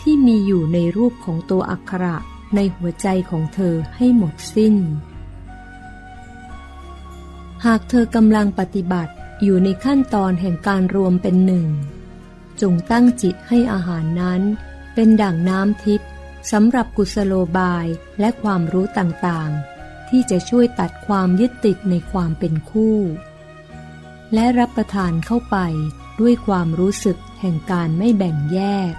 ที่มีอยู่ในรูปของตัวอักขระในหัวใจของเธอให้หมดสิ้น หากเธอกำลังปฏิบัติ อยู่ในขั้นตอนแห่งการรวมเป็นหนึ่ง จงตั้งจิตให้อาหารนั้น เป็นด่างน้ำทิพย์สำหรับกุศโลบายและความรู้ต่างๆ ที่จะช่วยตัดความยึดติดในความเป็นคู่ และรับประทานเข้าไปด้วยความรู้สึกแห่งการไม่แบ่งแยก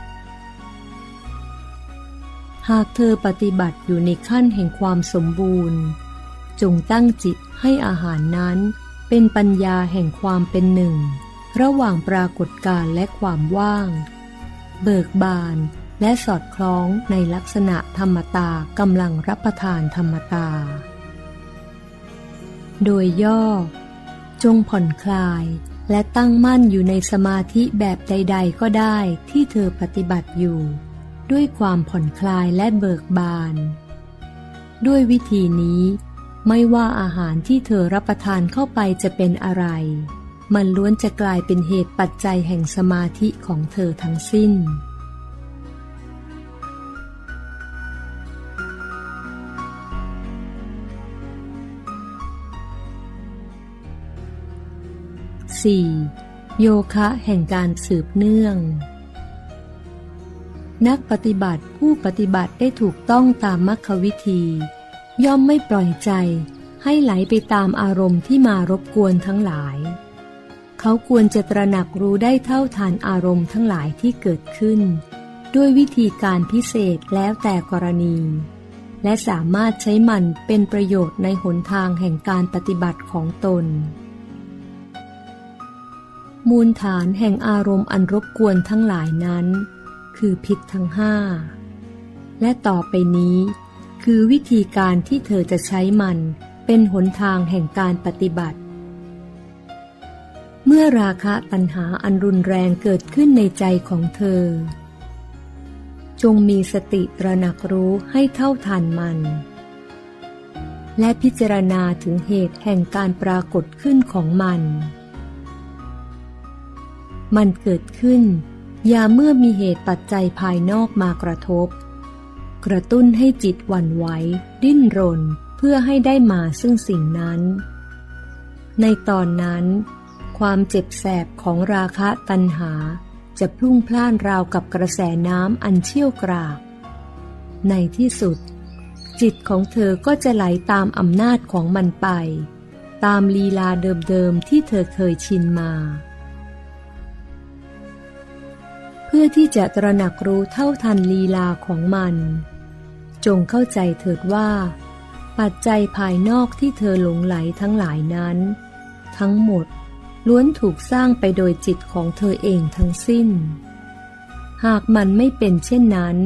หากเธอปฏิบัติอยู่ในขั้นแห่งความสมบูรณ์ จงตั้งจิตให้อาหารนั้น เป็นปัญญาแห่งความเป็นหนึ่ง ระหว่างปรากฏการและความว่าง เบิกบานและสอดคล้องในลักษณะธรรมตากำลังรับประทานธรรมตา โดยย่อ จงผ่อนคลายและตั้งมั่นอยู่ในสมาธิแบบใด ๆ ก็ได้ที่เธอปฏิบัติอยู่ ด้วยความผ่อนคลายและเบิกบาน ด้วยวิธีนี้ ไม่ว่าอาหารที่เธอรับประทานเข้าไปจะเป็นอะไร มันล้วนจะกลายเป็นเหตุปัจจัยแห่งสมาธิของเธอทั้งสิ้น 4. โยคะแห่งการสืบเนื่อง นักปฏิบัติผู้ปฏิบัติได้ถูกต้องตามมรรควิธี ย่อมไม่ปล่อยใจให้ไหลไปตามอารมณ์ที่มารบกวนทั้งหลาย เขาควรจะตระหนักรู้ได้เท่าทานอารมณ์ทั้งหลายที่เกิดขึ้น ด้วยวิธีการพิเศษแล้วแต่กรณี และสามารถใช้มันเป็นประโยชน์ในหนทางแห่งการปฏิบัติของตน มูลฐานแห่งอารมณ์อันรบกวนทั้งหลายนั้น คือพิษทั้งห้าและต่อไปนี้ คือวิธีการที่เธอจะใช้มันเป็นหนทางแห่งการปฏิบัติ เมื่อราคะตัณหาอันรุนแรงเกิดขึ้นในใจของเธอ จงมีสติตระหนักรู้ให้เท่าทันมัน และพิจารณาถึงเหตุแห่งการปรากฏขึ้นของมัน มันเกิดขึ้น อย่าเมื่อมีเหตุปัจจัยภายนอกมากระทบ กระตุ้นให้จิตหวั่นไหว ดิ้นรนเพื่อให้ได้มาซึ่งสิ่งนั้น ในตอนนั้น ความเจ็บแสบของราคะตัณหา จะพลุ่งพล่านราวกับกระแสน้ำอันเชี่ยวกราก ในที่สุด จิตของเธอก็จะไหลตามอำนาจของมันไป ตามลีลาเดิมๆที่เธอเคยชินมาพื่อที่จะตระหนักรู้เท่าทันลีลาของมัน จงเข้าใจเถิดว่า ปัจจัยภายนอกที่เธอหลงไหลทั้งหลายนั้น ทั้งหมดล้วนถูกสร้างไปโดยจิตของเธอเองทั้งสิ้น หากมันไม่เป็นเช่นนั้น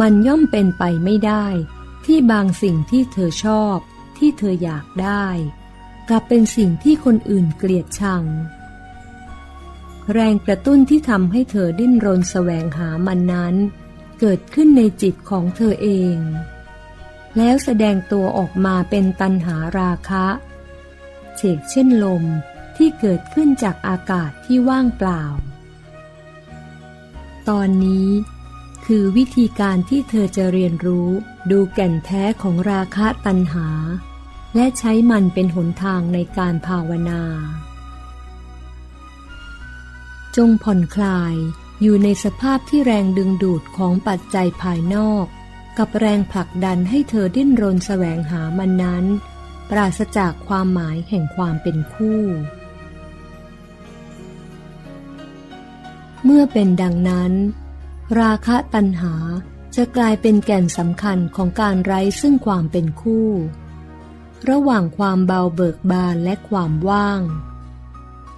มันย่อมเป็นไปไม่ได้ที่บางสิ่งที่เธอชอบที่เธออยากได้ กลับเป็นสิ่งที่คนอื่นเกลียดชัง แรงกระตุ้นที่ทำให้เธอดิ้นรนแสวงหามันนั้น เกิดขึ้นในจิตของเธอเอง แล้วแสดงตัวออกมาเป็นตันหาราคะเฉกเช่นลมที่เกิดขึ้นจากอากาศที่ว่างเปล่า ตอนนี้คือวิธีการที่เธอจะเรียนรู้ดูแก่นแท้ของราคะตันหา และใช้มันเป็นหนทางในการภาวนา จงผ่อนคลาย อยู่ในสภาพที่แรงดึงดูดของปัจจัยภายนอก กับแรงผลักดันให้เธอดิ้นรนแสวงหามันนั้น ปราศจากความหมายแห่งความเป็นคู่ เมื่อเป็นดังนั้น ราคะตัณหาจะกลายเป็นแก่นสำคัญของการไร้ซึ่งความเป็นคู่ ระหว่างความเบาเบิกบานและความว่าง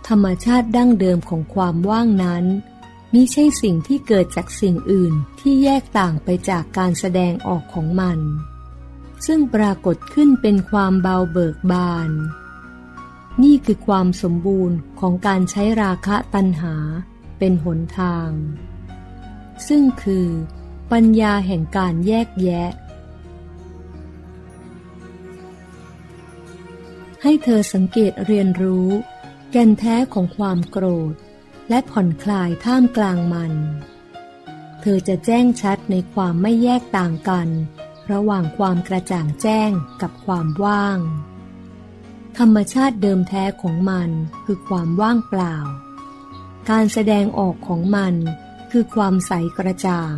ธรรมชาติดั้งเดิมของความว่างนั้น มิใช่สิ่งที่เกิดจากสิ่งอื่นที่แยกต่างไปจากการแสดงออกของมัน ซึ่งปรากฏขึ้นเป็นความเบาเบิกบาน นี่คือความสมบูรณ์ของการใช้ราคะตัณหาเป็นหนทาง ซึ่งคือปัญญาแห่งการแยกแยะ ให้เธอสังเกตเรียนรู้ แก่นแท้ของความโกรธ และผ่อนคลายท่ามกลางมัน เธอจะแจ้งชัดในความไม่แยกต่างกัน ระหว่างความกระจ่างแจ้งกับความว่าง ธรรมชาติเดิมแท้ของมันคือความว่างเปล่า การแสดงออกของมันคือความใสกระจ่าง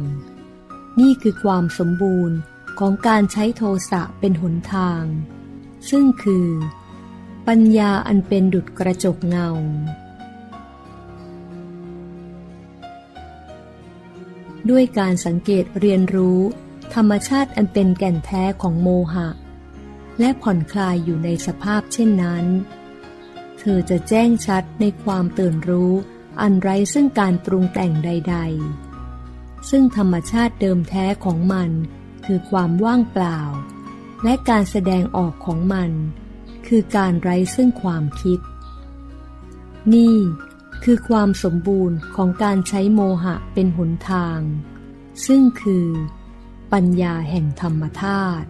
นี่คือความสมบูรณ์ของการใช้โทสะเป็นหนทาง ซึ่งคือ ปัญญาอันเป็นดุจกระจกเงา ด้วยการสังเกตเรียนรู้ ธรรมชาติอันเป็นแก่นแท้ของโมหะ และผ่อนคลายอยู่ในสภาพเช่นนั้น เธอจะแจ้งชัดในความตื่นรู้อันไร้ซึ่งการปรุงแต่งใด ๆ ซึ่งธรรมชาติเดิมแท้ของมัน คือความว่างเปล่า และการแสดงออกของมัน คือการไร้ซึ่งความคิด นี่ คือความสมบูรณ์ของการใช้โมหะเป็นหนทาง ซึ่งคือ ปัญญาแห่งธรรมธาตุ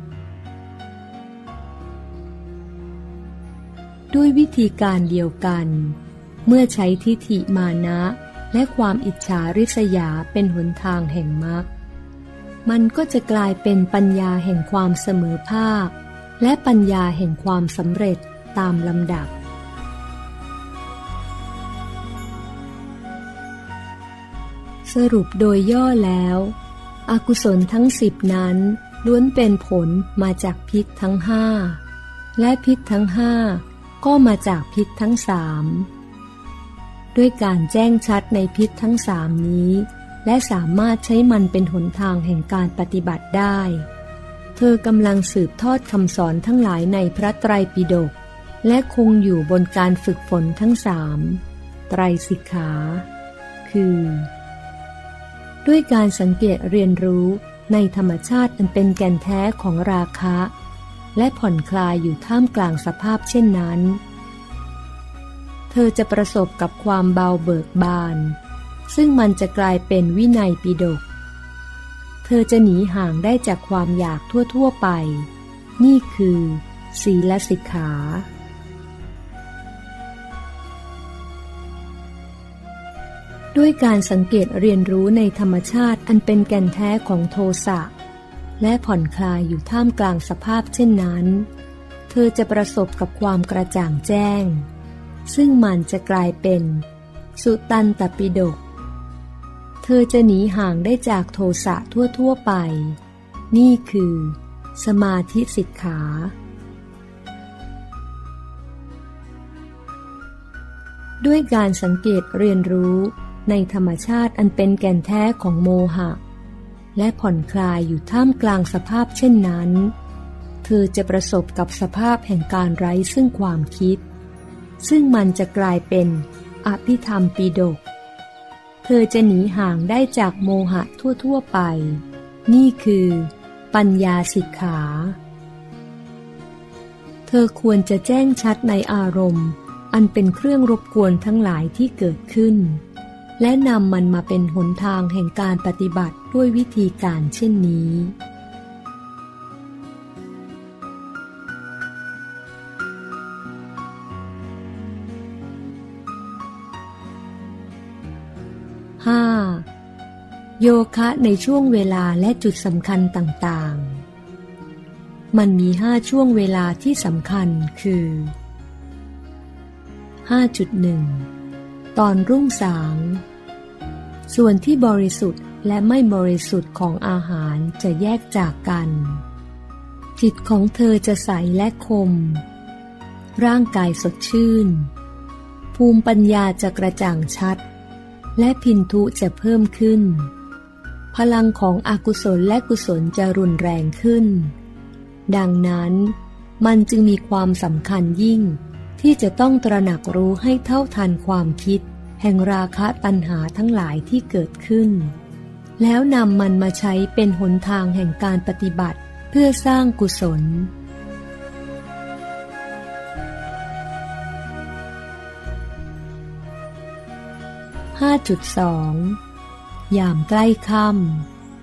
ด้วยวิธีการเดียวกัน เมื่อใช้ทิฏฐิมานะและความอิจฉาริษยาเป็นหนทางแห่งมรรค มันก็จะกลายเป็นปัญญาแห่งความเสมอภาค และปัญญาแห่งความสำเร็จตามลำดับ สรุปโดยย่อแล้วอากุศลทั้งสิบนั้นล้วนเป็นผลมาจากพิษทั้งห้าและพิษทั้งห้าก็มาจากพิษทั้งสามด้วยการแจ้งชัดในพิษทั้งสามนี้ และสามารถใช้มันเป็นหนทางแห่งการปฏิบัติได้ เธอกำลังสืบทอดคำสอนทั้งหลายในพระไตรปิฎกและคงอยู่บนการฝึกฝนทั้งสามไตรสิกขา คือ ด้วยการสังเกตเรียนรู้ในธรรมชาติอันเป็นแก่นแท้ของราคะ และผ่อนคลายอยู่ท่ามกลางสภาพเช่นนั้น เธอจะประสบกับความเบาเบิกบาน ซึ่งมันจะกลายเป็นวินัยปิดก เธอจะหนีห่างได้จากความอยากทั่วๆไป นี่คือ ศีลสิกขา ด้วยการสังเกตเรียนรู้ในธรรมชาติอันเป็นแก่นแท้ของโทสะ และผ่อนคลายอยู่ท่ามกลางสภาพเช่นนั้น เธอจะประสบกับความกระจ่างแจ้ง ซึ่งมันจะกลายเป็น สุตันตปิฎกเธอจะหนีห่างได้จากโทสะทั่วๆไป นี่คือ สมาธิสิกขาด้วยการสังเกตเรียนรู้ ในธรรมชาติอันเป็นแก่นแท้ของโมหะ และผ่อนคลายอยู่ท่ามกลางสภาพเช่นนั้น เธอจะประสบกับสภาพแห่งการไร้ซึ่งความคิด ซึ่งมันจะกลายเป็นอภิธรรมปีดก เธอจะหนีห่างได้จากโมหะทั่ว ๆ ไป นี่คือ ปัญญาสิกขา เธอควรจะแจ้งชัดในอารมณ์ อันเป็นเครื่องรบกวนทั้งหลายที่เกิดขึ้น และนำมันมาเป็นหนทางแห่งการปฏิบัติด้วยวิธีการเช่นนี้โยคะในช่วงเวลาและจุดสำคัญต่างๆ มันมีห้าช่วงเวลาที่สำคัญคือ 5.1 ตอนรุ่งสาง ส่วนที่บริสุทธิ์และไม่บริสุทธิ์ของอาหารจะแยกจากกัน จิตของเธอจะใสและคม ร่างกายสดชื่น ภูมิปัญญาจะกระจ่างชัด และพินทุจะเพิ่มขึ้น พลังของอกุศลและกุศลจะรุนแรงขึ้น ดังนั้นมันจึงมีความสำคัญยิ่ง ที่จะต้องตระหนักรู้ให้เท่าทันความคิด แห่งราคะตัณหาทั้งหลายที่เกิดขึ้น แล้วนำมันมาใช้เป็นหนทางแห่งการปฏิบัติเพื่อสร้างกุศล 5.2 ยามใกล้ค่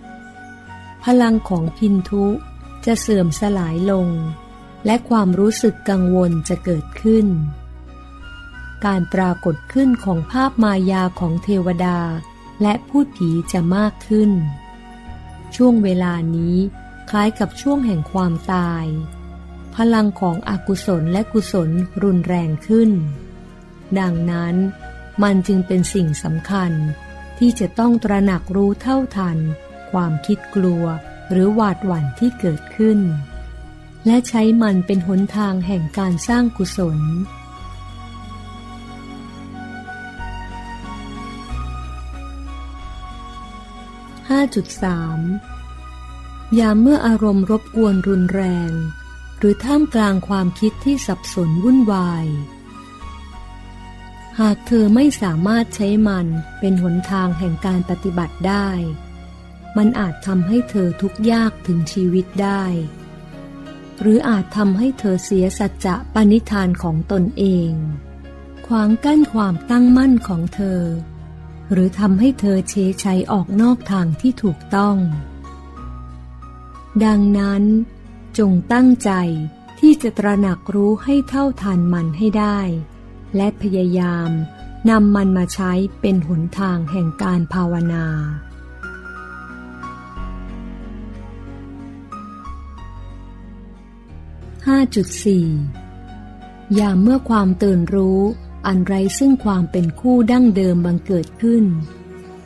ำพลังของพินทุจะเสื่อมสลายลง และความรู้สึกกังวลจะเกิดขึ้น การปรากฏขึ้นของภาพมายาของเทวดา และพูดผีจะมากขึ้น ช่วงเวลานี้คล้ายกับช่วงแห่งความตาย พลังของอกุศลและกุศลรุนแรงขึ้น ดังนั้นมันจึงเป็นสิ่งสำคัญที่จะต้องตระหนักรู้เท่าทัน ความคิดกลัวหรือหวาดหวั่นที่เกิดขึ้น และใช้มันเป็นหนทางแห่งการสร้างกุศล 5.3อย่าเมื่ออารมณ์รบกวนรุนแรง หรือท่ามกลางความคิดที่สับสนวุ่นวาย หากเธอไม่สามารถใช้มันเป็นหนทางแห่งการปฏิบัติได้ มันอาจทำให้เธอทุกข์ยากถึงชีวิตได้ หรืออาจทำให้เธอเสียสัจจะปณิธานของตนเอง ขวางกั้นความตั้งมั่นของเธอ หรือทำให้เธอเชชัยออกนอกทางที่ถูกต้อง ดังนั้น จงตั้งใจที่จะตระหนักรู้ให้เท่าทันมันให้ได้ และพยายามนำมันมาใช้เป็นหนทางแห่งการภาวนา 5.4อย่าเมื่อความตื่นรู้อันไรซึ่งความเป็นคู่ดั้งเดิมบังเกิดขึ้น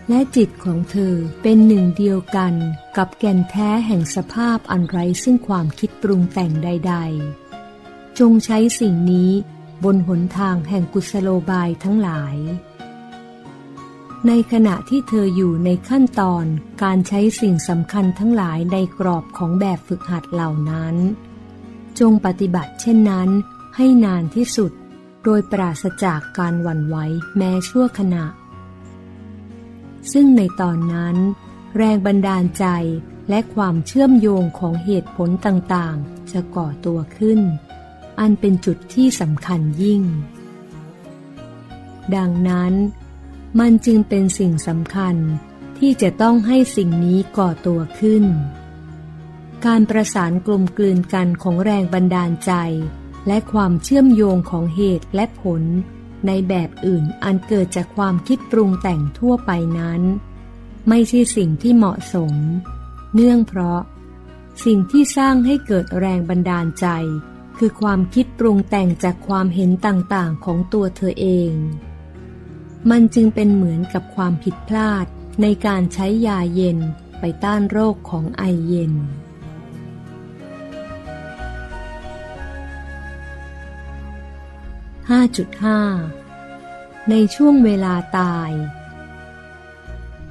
และจิตของเธอเป็นหนึ่งเดียวกันกับแก่นแท้แห่งสภาพอันไรซึ่งความคิดปรุงแต่งใด ๆ จงใช้สิ่งนี้บนหนทางแห่งกุศโลบายทั้งหลาย ในขณะที่เธออยู่ในขั้นตอนการใช้สิ่งสำคัญทั้งหลายในกรอบของแบบฝึกหัดเหล่านั้น จงปฏิบัติเช่นนั้น ให้นานที่สุด โดยปราศจากการหวั่นไหวแม้ชั่วขณะ ซึ่งในตอนนั้น แรงบันดาลใจและความเชื่อมโยงของเหตุผลต่างๆ จะก่อตัวขึ้น อันเป็นจุดที่สำคัญยิ่ง ดังนั้น มันจึงเป็นสิ่งสำคัญที่จะต้องให้สิ่งนี้ก่อตัวขึ้น การประสานกลมกลืนกันของแรงบันดาลใจ และความเชื่อมโยงของเหตุและผล ในแบบอื่นอันเกิดจากความคิดปรุงแต่งทั่วไปนั้น ไม่ใช่สิ่งที่เหมาะสม เนื่องเพราะ สิ่งที่สร้างให้เกิดแรงบันดาลใจ คือความคิดปรุงแต่งจากความเห็นต่างๆ ของตัวเธอเอง มันจึงเป็นเหมือนกับความผิดพลาดในการใช้ยาเย็นไปต้านโรคของไอเย็น 5.5 ในช่วงเวลาตาย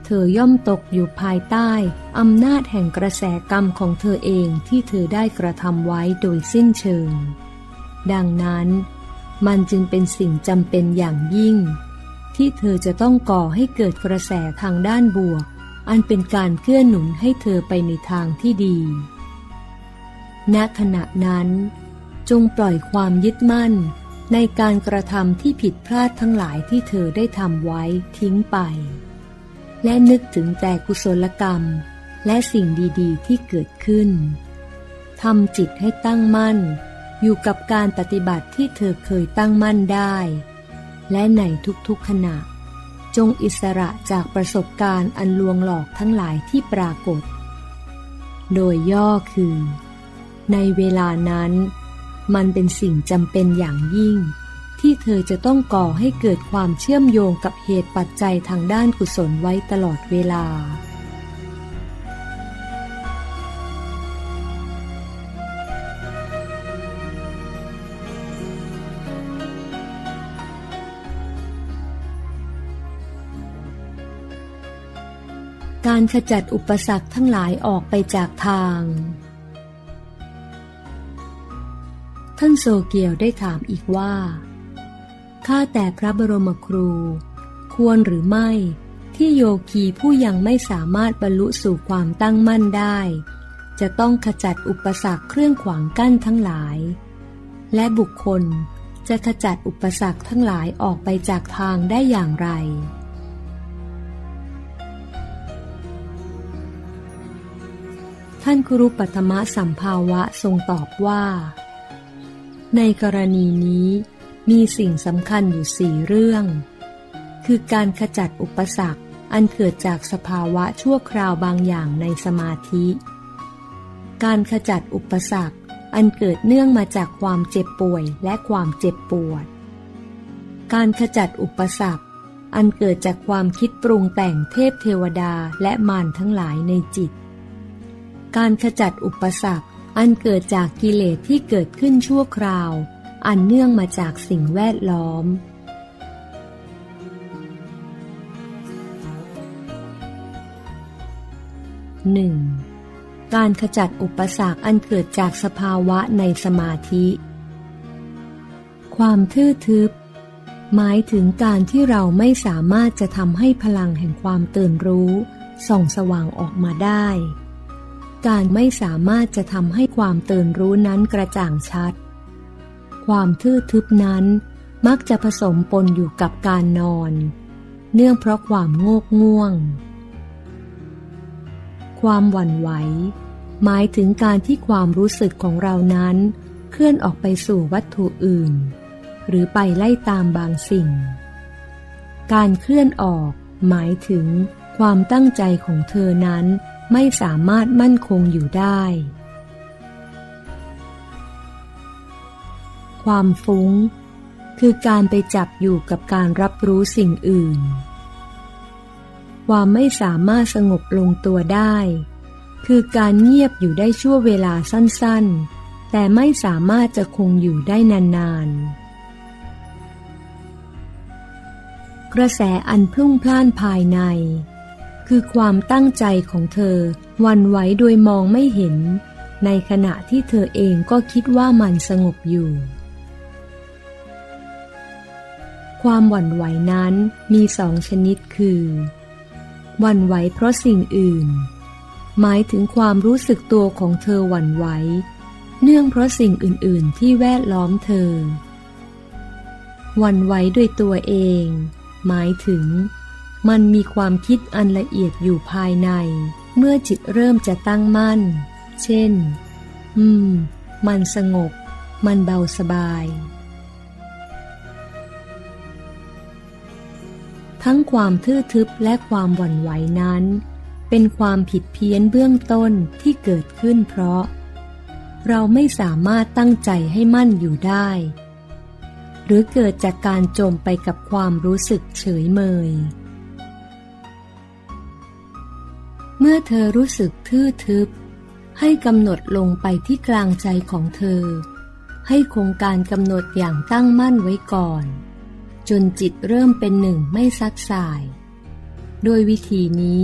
เธอย่อมตกอยู่ภายใต้อำนาจแห่งกระแสกรรมของเธอเองที่เธอได้กระทำไว้โดยสิ้นเชิง ดังนั้น มันจึงเป็นสิ่งจำเป็นอย่างยิ่ง ที่เธอจะต้องก่อให้เกิดกระแสทางด้านบวก อันเป็นการเกื้อหนุนให้เธอไปในทางที่ดี ณขณะนั้น จงปล่อยความยึดมั่น ในการกระทำที่ผิดพลาดทั้งหลายที่เธอได้ทำไว้ทิ้งไป และนึกถึงแต่กุศลกรรม และสิ่งดีๆ ที่เกิดขึ้นทำจิตให้ตั้งมั่น อยู่กับการปฏิบัติที่เธอเคยตั้งมั่นได้ และในทุกๆขณะ จงอิสระจากประสบการณ์อันลวงหลอกทั้งหลายที่ปรากฏ โดยย่อคือ ในเวลานั้น มันเป็นสิ่งจำเป็นอย่างยิ่ง ที่เธอจะต้องก่อให้เกิดความเชื่อมโยงกับเหตุปัจจัยทางด้านกุศลไว้ตลอดเวลา การขจัดอุปสรรคทั้งหลายออกไปจากทาง ท่านโซเกียวได้ถามอีกว่า ข้าแต่พระบรมครู ควรหรือไม่ที่โยคีผู้ยังไม่สามารถบรรลุสู่ความตั้งมั่นได้ จะต้องขจัดอุปสรรคเครื่องขวางกั้นทั้งหลาย และบุคคลจะขจัดอุปสรรคทั้งหลายออกไปจากทางได้อย่างไร ท่านครูปัตมะสัมภาวะทรงตอบว่า ในกรณีนี้มีสิ่งสำคัญอยู่สี่เรื่อง คือการขจัดอุปสรรคอันเกิดจากสภาวะชั่วคราวบางอย่างในสมาธิ การขจัดอุปสรรคอันเกิดเนื่องมาจากความเจ็บป่วยและความเจ็บปวด การขจัดอุปสรรคอันเกิดจากความคิดปรุงแต่งเทพเทวดาและมารทั้งหลายในจิต การขจัดอุปสรรค อันเกิดจากกิเลสที่เกิดขึ้นชั่วคราว อันเนื่องมาจากสิ่งแวดล้อม 1. การขจัดอุปสรรคอันเกิดจากสภาวะในสมาธิ ความทื่อทึบ หมายถึงการที่เราไม่สามารถจะทำให้พลังแห่งความตื่นรู้ ส่องสว่างออกมาได้ การไม่สามารถจะทำให้ความตื่นรู้นั้นกระจ่างชัด ความทื่อทึบนั้นมักจะผสมปนอยู่กับการนอน เนื่องเพราะความโงกง่วง ความหวั่นไหว หมายถึงการที่ความรู้สึกของเรานั้น เคลื่อนออกไปสู่วัตถุอื่น หรือไปไล่ตามบางสิ่ง การเคลื่อนออก หมายถึงความตั้งใจของเธอนั้น ไม่สามารถมั่นคงอยู่ได้ ความฟุ้ง คือการไปจับอยู่กับการรับรู้สิ่งอื่น ความไม่สามารถสงบลงตัวได้ คือการเงียบอยู่ได้ชั่วเวลาสั้นๆ แต่ไม่สามารถจะคงอยู่ได้นานๆกระแสอันพลุ่งพล่านภายใน คือความตั้งใจของเธอ วันไหวโดยมองไม่เห็น ในขณะที่เธอเองก็คิดว่ามันสงบอยู่ ความหวั่นไหวนั้นมีสองชนิดคือ หวั่นไหวเพราะสิ่งอื่น หมายถึงความรู้สึกตัวของเธอหวั่นไหว เนื่องเพราะสิ่งอื่น ๆ ที่แวดล้อมเธอ หวั่นไหวด้วยตัวเอง หมายถึง มันมีความคิดอันละเอียดอยู่ภายใน เมื่อจิตเริ่มจะตั้งมั่น เช่น อืม มันสงบ มันเบาสบาย ทั้งความทื่อทึบและความหวั่นไหวนั้น เป็นความผิดเพี้ยนเบื้องต้นที่เกิดขึ้นเพราะ เราไม่สามารถตั้งใจให้มั่นอยู่ได้ หรือเกิดจากการจมไปกับความรู้สึกเฉยเมย เมื่อเธอรู้สึกทื่อทึบ ให้กำหนดลงไปที่กลางใจของเธอ ให้คงการกำหนดอย่างตั้งมั่นไว้ก่อน จนจิตเริ่มเป็นหนึ่งไม่ซัดสาย โดยวิธีนี้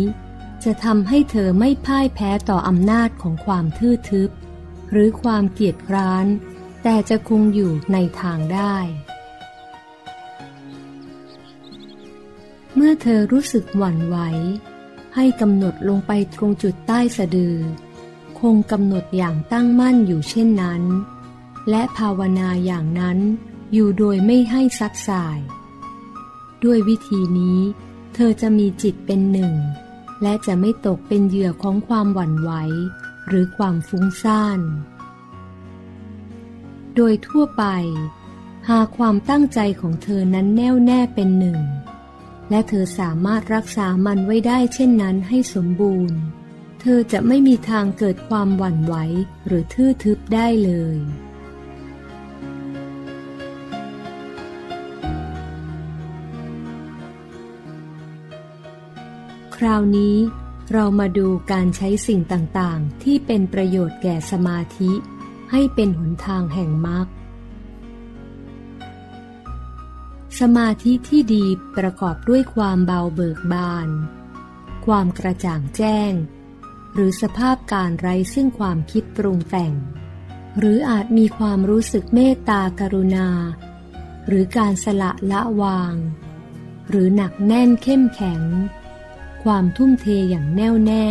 จะทำให้เธอไม่พ่ายแพ้ต่ออำนาจของความทื่อทึบ หรือความเกียจคร้าน แต่จะคงอยู่ในทางได้ เมื่อเธอรู้สึกหวั่นไหว ให้กำหนดลงไปตรงจุดใต้สะดือ คงกำหนดอย่างตั้งมั่นอยู่เช่นนั้น และภาวนาอย่างนั้นอยู่โดยไม่ให้ซัดสาย ด้วยวิธีนี้ เธอจะมีจิตเป็นหนึ่ง และจะไม่ตกเป็นเหยื่อของความหวั่นไหว หรือความฟุ้งซ่าน โดยทั่วไป หากความตั้งใจของเธอนั้นแน่วแน่เป็นหนึ่ง และเธอสามารถรักษามันไว้ได้เช่นนั้นให้สมบูรณ์ เธอจะไม่มีทางเกิดความหวั่นไหวหรือทื่อทึบได้เลย คราวนี้เรามาดูการใช้สิ่งต่าง ๆ ที่เป็นประโยชน์แก่สมาธิ ให้เป็นหนทางแห่งมรรค สมาธิที่ดีประกอบด้วยความเบาเบิกบาน ความกระจ่างแจ้ง หรือสภาพการไร้ซึ่งความคิดปรุงแต่ง หรืออาจมีความรู้สึกเมตตากรุณา หรือการสละละวาง หรือหนักแน่นเข้มแข็ง ความทุ่มเทอย่างแน่วแน่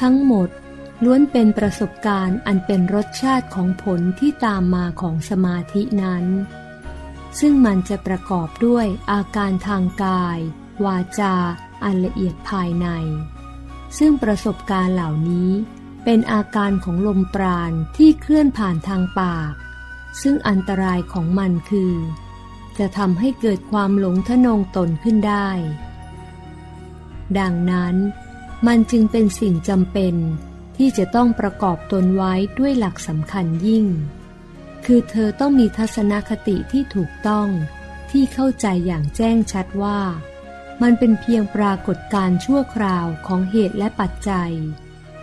ทั้งหมดล้วนเป็นประสบการณ์อันเป็นรสชาติของผลที่ตามมาของสมาธินั้น ซึ่งมันจะประกอบด้วยอาการทางกาย วาจา อันละเอียดภายใน ซึ่งประสบการณ์เหล่านี้ เป็นอาการของลมปราณที่เคลื่อนผ่านทางปาก ซึ่งอันตรายของมันคือ จะทำให้เกิดความหลงทะนงตนขึ้นได้ ดังนั้น มันจึงเป็นสิ่งจำเป็นที่จะต้องประกอบตนไว้ด้วยหลักสำคัญยิ่ง คือเธอต้องมีทัศนคติที่ถูกต้องที่เข้าใจอย่างแจ้งชัดว่า มันเป็นเพียงปรากฏการชั่วคราวของเหตุและปัจจัย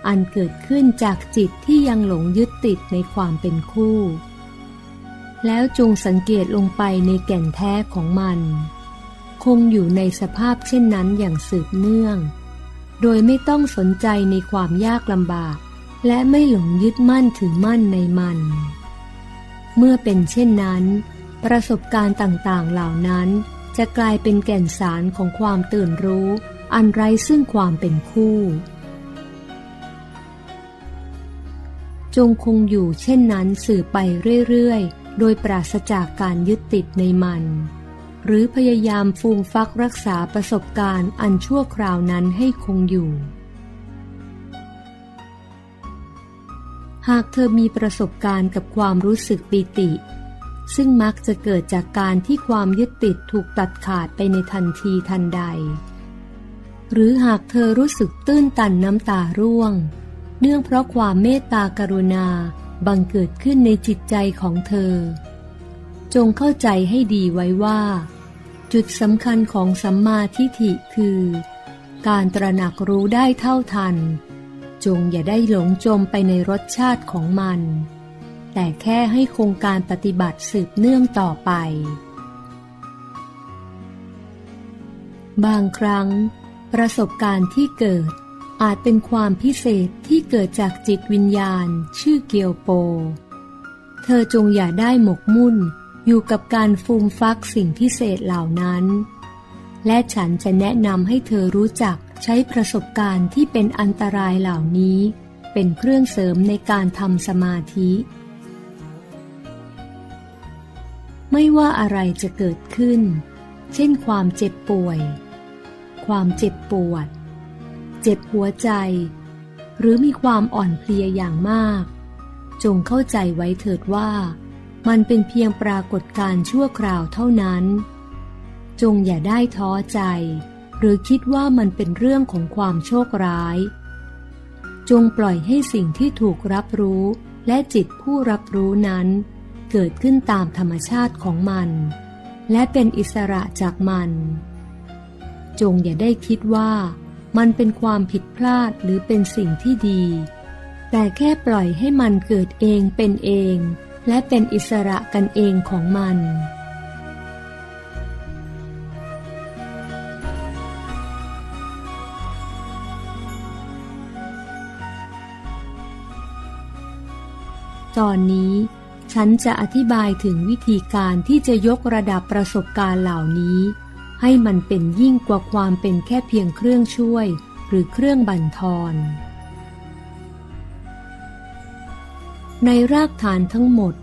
อันเกิดขึ้นจากจิตที่ยังหลงยึดติดในความเป็นคู่ แล้วจงสังเกตลงไปในแก่นแท้ของมัน คงอยู่ในสภาพเช่นนั้นอย่างสืบเนื่อง โดยไม่ต้องสนใจในความยากลำบาก และไม่หลงยึดมั่นถือมั่นในมัน เมื่อเป็นเช่นนั้น ประสบการณ์ต่างๆเหล่านั้น จะกลายเป็นแก่นสารของความตื่นรู้ อันไร้ซึ่งความเป็นคู่ จงคงอยู่เช่นนั้นสื่อไปเรื่อยๆ โดยปราศจากการยึดติดในมัน หรือพยายามฟูมฟักรักษาประสบการณ์อันชั่วคราวนั้นให้คงอยู่ หากเธอมีประสบการณ์กับความรู้สึกปิติ ซึ่งมักจะเกิดจากการที่ความยึดติดถูกตัดขาดไปในทันทีทันใด หรือหากเธอรู้สึกตื้นตันน้ำตาร่วง เนื่องเพราะความเมตตากรุณาบังเกิดขึ้นในจิตใจของเธอ จงเข้าใจให้ดีไว้ว่า จุดสำคัญของสัมมาทิฏฐิคือ การตระหนักรู้ได้เท่าทัน จงอย่าได้หลงจมไปในรสชาติของมัน แต่แค่ให้โครงการปฏิบัติสืบเนื่องต่อไป บางครั้ง ประสบการณ์ที่เกิดอาจเป็นความพิเศษที่เกิดจากจิตวิญญาณ ชื่อเกียวโป เธอจงอย่าได้หมกมุ่นอยู่กับการฟูมฟักสิ่งพิเศษเหล่านั้น และฉันจะแนะนำให้เธอรู้จัก ใช้ประสบการณ์ที่เป็นอันตรายเหล่านี้ เป็นเครื่องเสริมในการทำสมาธิ ไม่ว่าอะไรจะเกิดขึ้น เช่นความเจ็บป่วย ความเจ็บปวด เจ็บหัวใจ หรือมีความอ่อนเพลียอย่างมาก จงเข้าใจไว้เถิดว่า มันเป็นเพียงปรากฏการชั่วคราวเท่านั้น จงอย่าได้ท้อใจ หรือคิดว่ามันเป็นเรื่องของความโชคร้าย จงปล่อยให้สิ่งที่ถูกรับรู้และจิตผู้รับรู้นั้น เกิดขึ้นตามธรรมชาติของมัน และเป็นอิสระจากมัน จงอย่าได้คิดว่ามันเป็นความผิดพลาดหรือเป็นสิ่งที่ดี แต่แค่ปล่อยให้มันเกิดเองเป็นเอง และเป็นอิสระกันเองของมัน ตอนนี้ฉันจะอธิบายถึงวิธีการที่จะยกระดับประสบการณ์เหล่านี้ ให้มันเป็นยิ่งกว่าความเป็นแค่เพียงเครื่องช่วย หรือเครื่องบั่นทอน ในรากฐานทั้งหมด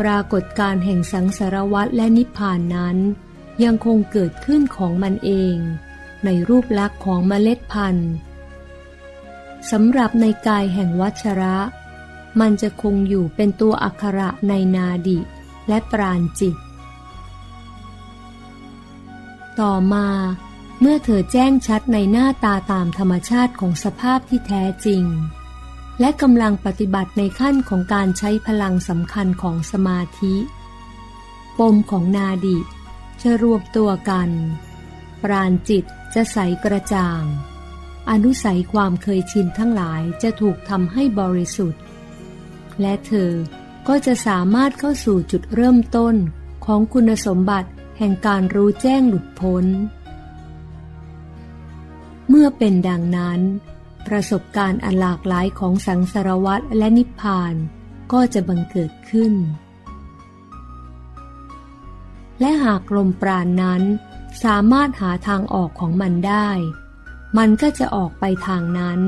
ปรากฏการแห่งสังสารวัตและนิพพานนั้น ยังคงเกิดขึ้นของมันเอง ในรูปลักษณ์ของเมล็ดพันธุ์สำหรับในกายแห่งวัชระ มันจะคงอยู่เป็นตัวอักขระในนาดิและปราณจิต ต่อมา เมื่อเธอแจ้งชัดในหน้าตาตามธรรมชาติของสภาพที่แท้จริง และกำลังปฏิบัติในขั้นของการใช้พลังสำคัญของสมาธิ ปมของนาดิจะรวมตัวกัน ปราณจิตจะใสกระจ่าง อนุสัยความเคยชินทั้งหลายจะถูกทำให้บริสุทธิ์ และเธอก็จะสามารถเข้าสู่จุดเริ่มต้นของคุณสมบัติแห่งการรู้แจ้งหลุดพ้น เมื่อเป็นดังนั้น ประสบการณ์อันหลากหลายของสังสารวัตรและนิพพานก็จะบังเกิดขึ้น และหากลมปราณนนั้นสามารถหาทางออกของมันได้ มันก็จะออกไปทางนั้น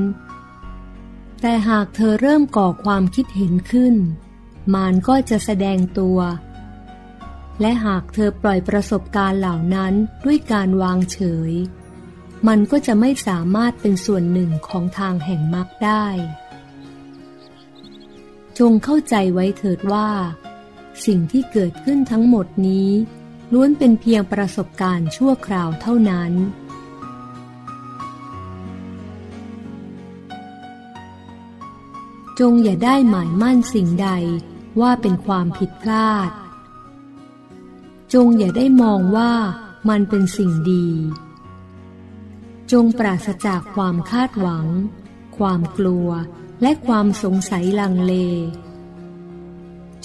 แต่หากเธอเริ่มก่อความคิดเห็นขึ้น มารก็จะแสดงตัว และหากเธอปล่อยประสบการณ์เหล่านั้นด้วยการวางเฉย มันก็จะไม่สามารถเป็นส่วนหนึ่งของทางแห่งมรรคได้ จงเข้าใจไว้เถิดว่า สิ่งที่เกิดขึ้นทั้งหมดนี้ล้วนเป็นเพียงประสบการณ์ชั่วคราวเท่านั้น จงอย่าได้หมายมั่นสิ่งใดว่าเป็นความผิดพลาด จงอย่าได้มองว่ามันเป็นสิ่งดี จงปราศจากความคาดหวัง ความกลัวและความสงสัยลังเล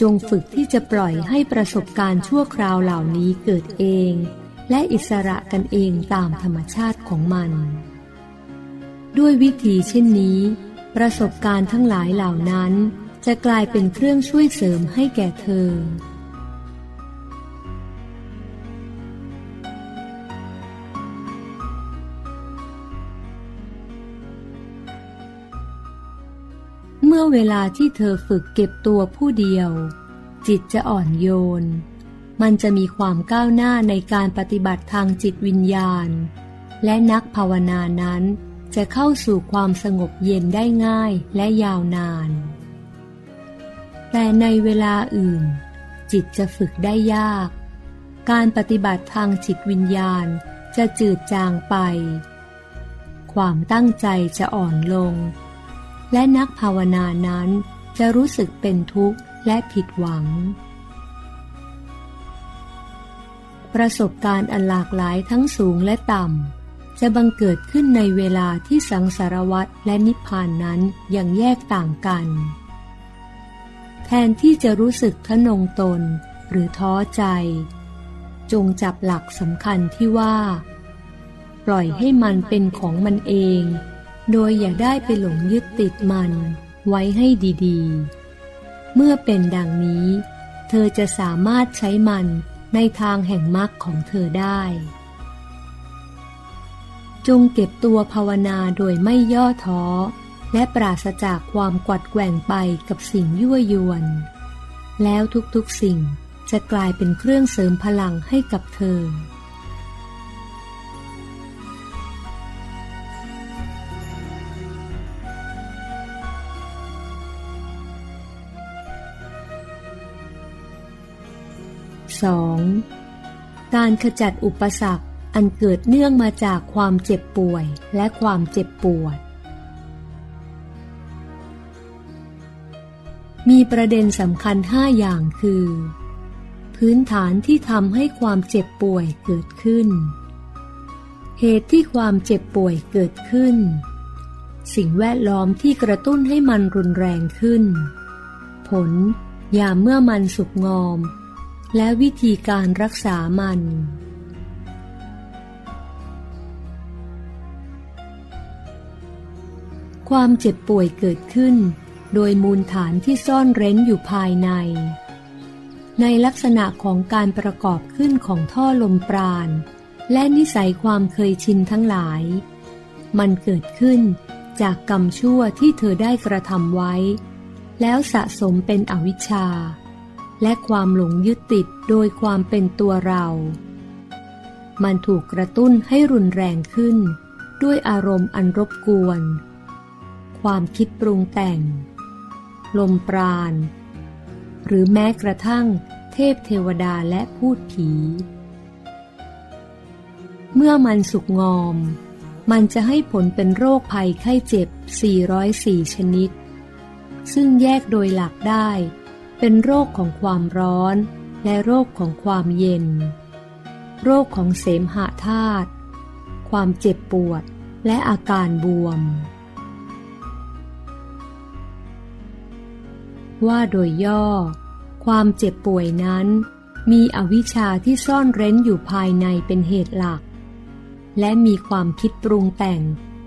จงฝึกที่จะปล่อยให้ประสบการณ์ชั่วคราวเหล่านี้เกิดเอง และอิสระกันเองตามธรรมชาติของมัน ด้วยวิธีเช่นนี้ ประสบการณ์ทั้งหลายเหล่านั้น จะกลายเป็นเครื่องช่วยเสริมให้แก่เธอ เมื่อเวลาที่เธอฝึกเก็บตัวผู้เดียว จิตจะอ่อนโยน มันจะมีความก้าวหน้าในการปฏิบัติทางจิตวิญญาณ และนักภาวนานั้น จะเข้าสู่ความสงบเย็นได้ง่ายและยาวนาน แต่ในเวลาอื่น จิตจะฝึกได้ยาก การปฏิบัติทางจิตวิญญาณจะจืดจางไป ความตั้งใจจะอ่อนลง และนักภาวนานั้นจะรู้สึกเป็นทุกข์และผิดหวัง ประสบการณ์อันหลากหลายทั้งสูงและต่ำ จะบังเกิดขึ้นในเวลาที่สังสารวัตรและนิพพานนั้นยังแยกต่างกัน แทนที่จะรู้สึกทะนงตนหรือท้อใจ จงจับหลักสำคัญที่ว่า ปล่อยให้มันเป็นของมันเอง โดยอย่าได้ไปหลงยึดติดมันไว้ให้ดีๆ เมื่อเป็นดังนี้ เธอจะสามารถใช้มันในทางแห่งมรรคของเธอได้ จงเก็บตัวภาวนาโดยไม่ย่อท้อ และปราศจากความกวัดแกว่งไปกับสิ่งยั่วยวน แล้วทุกๆสิ่งจะกลายเป็นเครื่องเสริมพลังให้กับเธอ 2. การขจัดอุปสรรค อันเกิดเนื่องมาจากความเจ็บป่วยและความเจ็บปวด มีประเด็นสำคัญห้าอย่างคือ พื้นฐานที่ทำให้ความเจ็บป่วยเกิดขึ้น เหตุที่ความเจ็บป่วยเกิดขึ้น สิ่งแวดล้อมที่กระตุ้นให้มันรุนแรงขึ้น ผลยามเมื่อมันสุกงอม และวิธีการรักษามัน ความเจ็บป่วยเกิดขึ้น โดยมูลฐานที่ซ่อนเร้นอยู่ภายใน ในลักษณะของการประกอบขึ้นของท่อลมปราณ และนิสัยความเคยชินทั้งหลาย มันเกิดขึ้นจากกรรมชั่วที่เธอได้กระทำไว้ แล้วสะสมเป็นอวิชชา และความหลงยึดติดโดยความเป็นตัวเรา มันถูกกระตุ้นให้รุนแรงขึ้น ด้วยอารมณ์อันรบกวน ความคิดปรุงแต่ง ลมปราณ หรือแม้กระทั่งเทพเทวดาและพูดผี เมื่อมันสุกงอม มันจะให้ผลเป็นโรคภัยไข้เจ็บ 404 ชนิด ซึ่งแยกโดยหลักได้ เป็นโรคของความร้อน และโรคของความเย็น โรคของเสมหะธาตุความเจ็บปวดและอาการบวม ว่าโดยย่อ ความเจ็บป่วยนั้น มีอวิชชาที่ซ่อนเร้นอยู่ภายในเป็นเหตุหลัก และมีความคิดปรุงแต่ง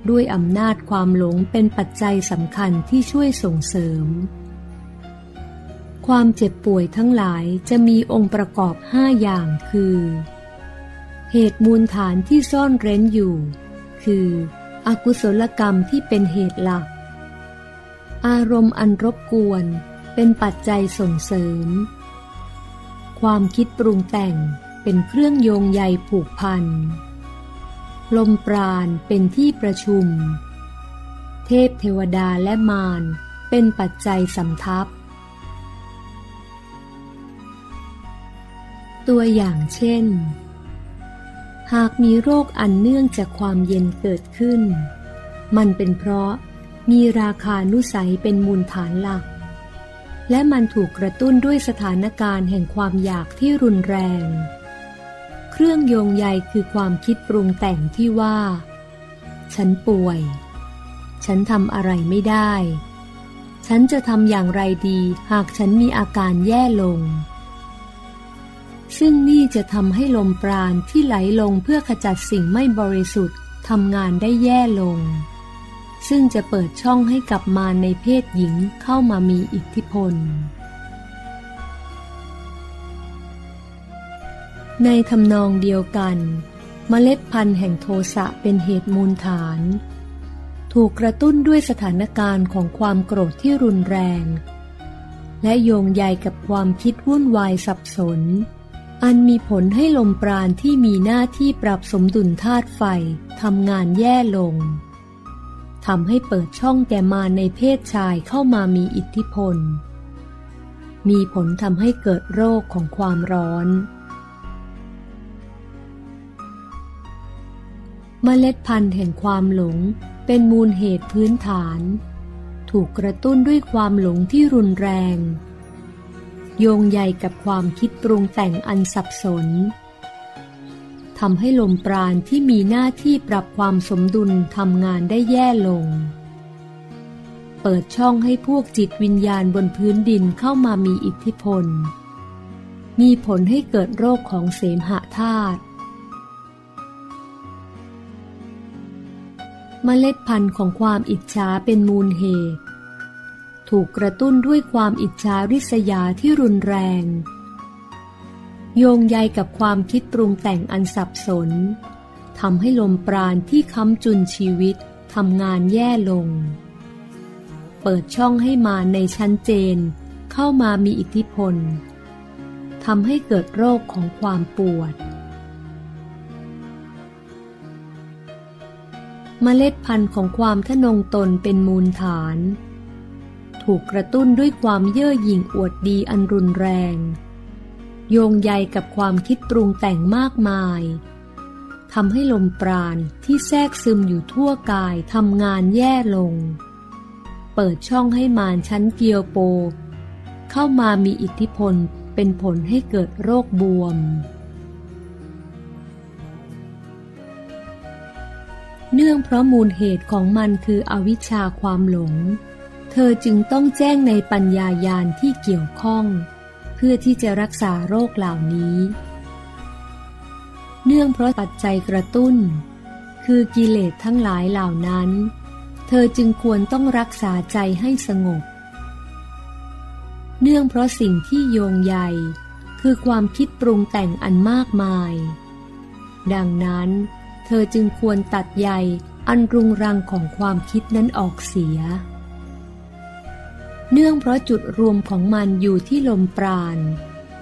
ด้วยอำนาจความหลงเป็นปัจจัยสำคัญที่ช่วยส่งเสริม ความเจ็บป่วยทั้งหลายจะมีองค์ประกอบห้าอย่างคือ เหตุมูลฐานที่ซ่อนเร้นอยู่ คือ อกุศลกรรมที่เป็นเหตุหลัก อารมณ์อันรบกวน เป็นปัจจัยส่งเสริม ความคิดปรุงแต่งเป็นเครื่องโยงใยผูกพัน ลมปราณเป็นที่ประชุม เทพเทวดาและมารเป็นปัจจัยสำทับ ตัวอย่างเช่น หากมีโรคอันเนื่องจากความเย็นเกิดขึ้น มันเป็นเพราะมีราคานุสัยเป็นมูลฐานหลัก และมันถูกกระตุ้นด้วยสถานการณ์แห่งความอยากที่รุนแรง เครื่องโยงใยคือความคิดปรุงแต่งที่ว่า ฉันป่วย ฉันทำอะไรไม่ได้ ฉันจะทำอย่างไรดีหากฉันมีอาการแย่ลง ซึ่งนี่จะทำให้ลมปราณที่ไหลลงเพื่อขจัดสิ่งไม่บริสุทธิ์ทำงานได้แย่ลง ซึ่งจะเปิดช่องให้กับมารในเพศหญิงเข้ามามีอิทธิพล ในทำนองเดียวกัน เมล็ดพันธุ์แห่งโทสะเป็นเหตุมูลฐาน ถูกกระตุ้นด้วยสถานการณ์ของความโกรธที่รุนแรง และโยงใยกับความคิดวุ่นวายสับสน อันมีผลให้ลมปราณที่มีหน้าที่ปรับสมดุลธาตุไฟทำงานแย่ลง ทำให้เปิดช่องแก่มารในเพศชายเข้ามามีอิทธิพล มีผลทำให้เกิดโรคของความร้อน เมล็ดพันธุ์แห่งความหลงเป็นมูลเหตุพื้นฐาน ถูกกระตุ้นด้วยความหลงที่รุนแรง โยงใยกับความคิดปรุงแต่งอันสับสน ทำให้ลมปราณที่มีหน้าที่ปรับความสมดุลทำงานได้แย่ลง เปิดช่องให้พวกจิตวิญญาณบนพื้นดินเข้ามามีอิทธิพล มีผลให้เกิดโรคของเสมหะธาตุเมล็ดพันธุ์ของความอิจฉาเป็นมูลเหตุ ถูกกระตุ้นด้วยความอิจฉาริษยาที่รุนแรง โยงใยกับความคิดปรุงแต่งอันสับสนทำให้ลมปราณที่ค้ำจุนชีวิตทำงานแย่ลง เปิดช่องให้มาในชั้นเจน เข้ามามีอิทธิพลทำให้เกิดโรคของความปวดเมล็ดพันธุ์ของความทนงตนเป็นมูลฐาน ถูกกระตุ้นด้วยความเย่อหยิ่งอวดดีอันรุนแรง โยงใยกับความคิดปรุงแต่งมากมายทำให้ลมปราณที่แทรกซึมอยู่ทั่วกายทำงานแย่ลง เปิดช่องให้มารชั้นเกียวโป เข้ามามีอิทธิพลเป็นผลให้เกิดโรคบวม เนื่องเพราะมูลเหตุของมันคืออวิชชาความหลง เธอจึงต้องแจ้งในปัญญายาณที่เกี่ยวข้อง พื่อที่จะรักษาโรคเหล่านี้ เนื่องเพราะปัจจัยกระตุ้น คือกิเลสทั้งหลายเหล่านั้น เธอจึงควรต้องรักษาใจให้สงบ เนื่องเพราะสิ่งที่โยงใยคือความคิดปรุงแต่งอันมากมาย ดังนั้น เธอจึงควรตัดใยอันรุงรังของความคิดนั้นออกเสีย เนื่องเพราะจุดรวมของมันอยู่ที่ลมปราณ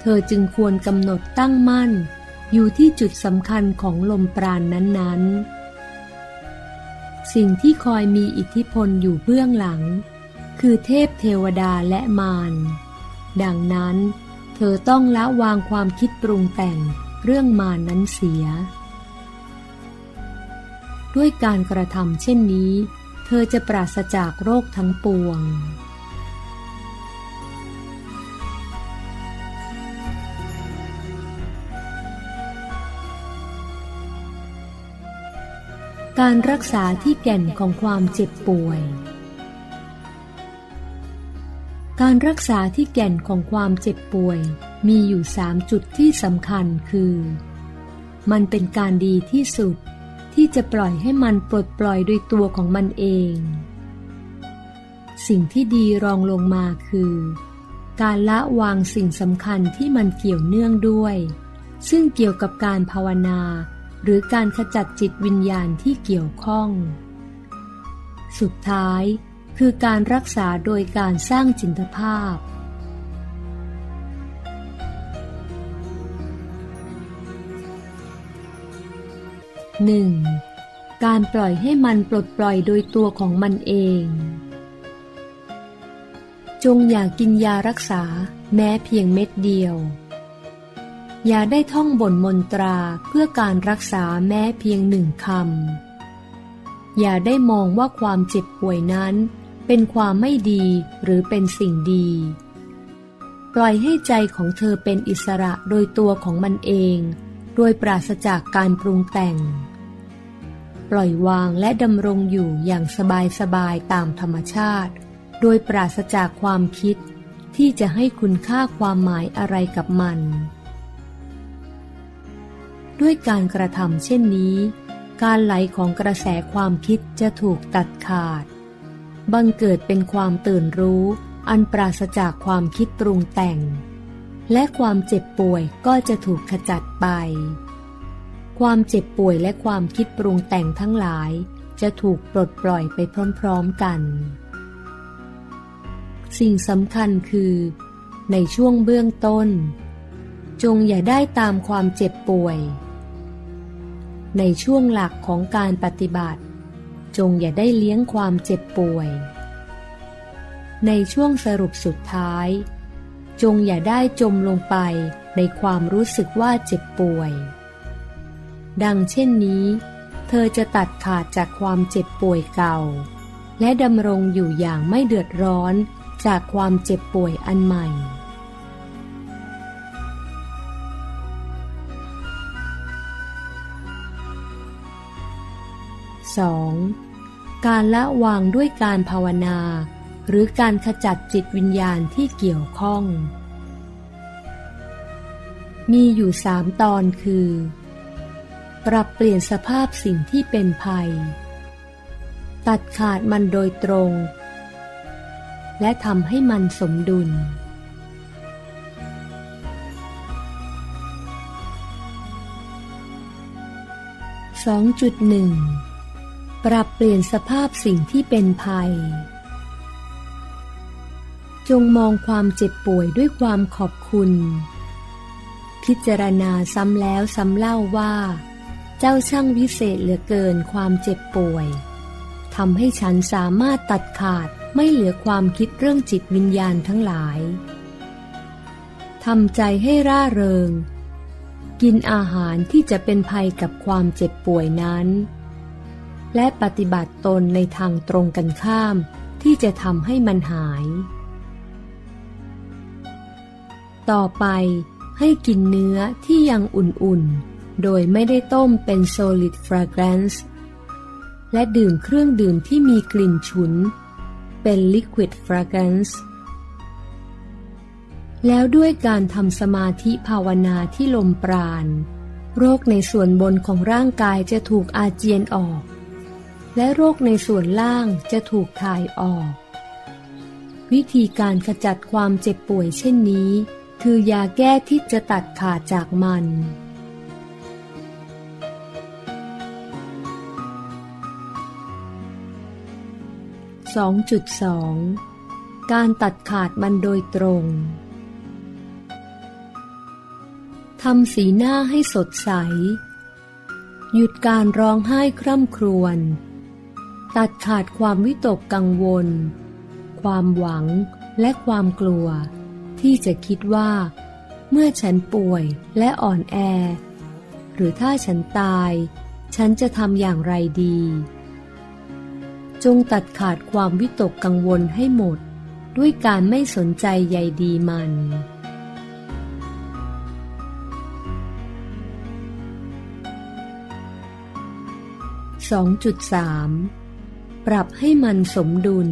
เธอจึงควรกำหนดตั้งมั่น อยู่ที่จุดสำคัญของลมปราณนนั้นๆ สิ่งที่คอยมีอิทธิพลอยู่เบื้องหลัง คือเทพเทวดาและมารดังนั้น เธอต้องละวางความคิดปรุงแต่งเรื่องมารนนั้นเสีย ด้วยการกระทำเช่นนี้ เธอจะปราศจากโรคทั้งปวง การรักษาที่แก่นของความเจ็บป่วย การรักษาที่แก่นของความเจ็บป่วย มีอยู่สามจุดที่สำคัญคือ มันเป็นการดีที่สุดที่จะปล่อยให้มันปลดปล่อยโดยตัวของมันเอง สิ่งที่ดีรองลงมาคือ การละวางสิ่งสำคัญที่มันเกี่ยวเนื่องด้วย ซึ่งเกี่ยวกับการภาวนา หรือการขจัดจิตวิญญาณที่เกี่ยวข้อง สุดท้ายคือการรักษาโดยการสร้างจินตภาพ 1. การปล่อยให้มันปลดปล่อยโดยตัวของมันเอง จงอย่ากกินยารักษาแม้เพียงเม็ดเดียว อย่าได้ท่องบนมนตราเพื่อการรักษาแม้เพียงหนึ่งคำ อย่าได้มองว่าความเจ็บป่วยนั้น เป็นความไม่ดีหรือเป็นสิ่งดี ปล่อยให้ใจของเธอเป็นอิสระโดยตัวของมันเอง โดยปราศจากการปรุงแต่ง ปล่อยวางและดำรงอยู่อย่างสบายๆตามธรรมชาติ โดยปราศจากความคิดที่จะให้คุณค่าความหมายอะไรกับมัน ด้วยการกระทำเช่นนี้ การไหลของกระแสความคิดจะถูกตัดขาด บังเกิดเป็นความตื่นรู้อันปราศจากความคิดปรุงแต่ง และความเจ็บป่วยก็จะถูกขจัดไป ความเจ็บป่วยและความคิดปรุงแต่งทั้งหลาย จะถูกปลดปล่อยไปพร้อมๆกัน สิ่งสำคัญคือ ในช่วงเบื้องต้น จงอย่าได้ตามความเจ็บป่วย ในช่วงหลักของการปฏิบัติ จงอย่าได้เลี้ยงความเจ็บป่วย ในช่วงสรุปสุดท้าย จงอย่าได้จมลงไปในความรู้สึกว่าเจ็บป่วย ดังเช่นนี้ เธอจะตัดขาดจากความเจ็บป่วยเก่า และดำรงอยู่อย่างไม่เดือดร้อนจากความเจ็บป่วยอันใหม่ 2. การละวางด้วยการภาวนา หรือการขจัดจิตวิญญาณที่เกี่ยวข้อง มีอยู่สามตอนคือ ปรับเปลี่ยนสภาพสิ่งที่เป็นภัย ตัดขาดมันโดยตรง และทำให้มันสมดุล2.1 ปรับเปลี่ยนสภาพสิ่งที่เป็นภัย จงมองความเจ็บป่วยด้วยความขอบคุณ พิจารณาซ้ำแล้วซ้ำเล่าว่า เจ้าช่างวิเศษเหลือเกินความเจ็บป่วยทำให้ฉันสามารถตัดขาดไม่เหลือความคิดเรื่องจิตวิญญาณทั้งหลายทำใจให้ร่าเริง กินอาหารที่จะเป็นภัยกับความเจ็บป่วยนั้น และปฏิบัติตนในทางตรงกันข้าม ที่จะทำให้มันหาย ต่อไปให้กินเนื้อที่ยังอุ่นๆ โดยไม่ได้ต้มเป็น solid fragrance และดื่มเครื่องดื่มที่มีกลิ่นฉุน เป็น liquid fragrance แล้วด้วยการทำสมาธิภาวนาที่ลมปราณ โรคในส่วนบนของร่างกายจะถูกอาเจียนออก และโรคในส่วนล่างจะถูกถ่ายออก วิธีการขจัดความเจ็บป่วยเช่นนี้ คือยาแก้ที่จะตัดขาดจากมัน 2.2 การตัดขาดมันโดยตรงทำสีหน้าให้สดใส หยุดการร้องไห้คร่ำครวญ ตัดขาดความวิตกกังวล ความหวังและความกลัว ที่จะคิดว่า เมื่อฉันป่วยและอ่อนแอ หรือถ้าฉันตาย ฉันจะทำอย่างไรดี จงตัดขาดความวิตกกังวลให้หมด ด้วยการไม่สนใจใยดีมัน2.3 ปรับให้มันสมดุล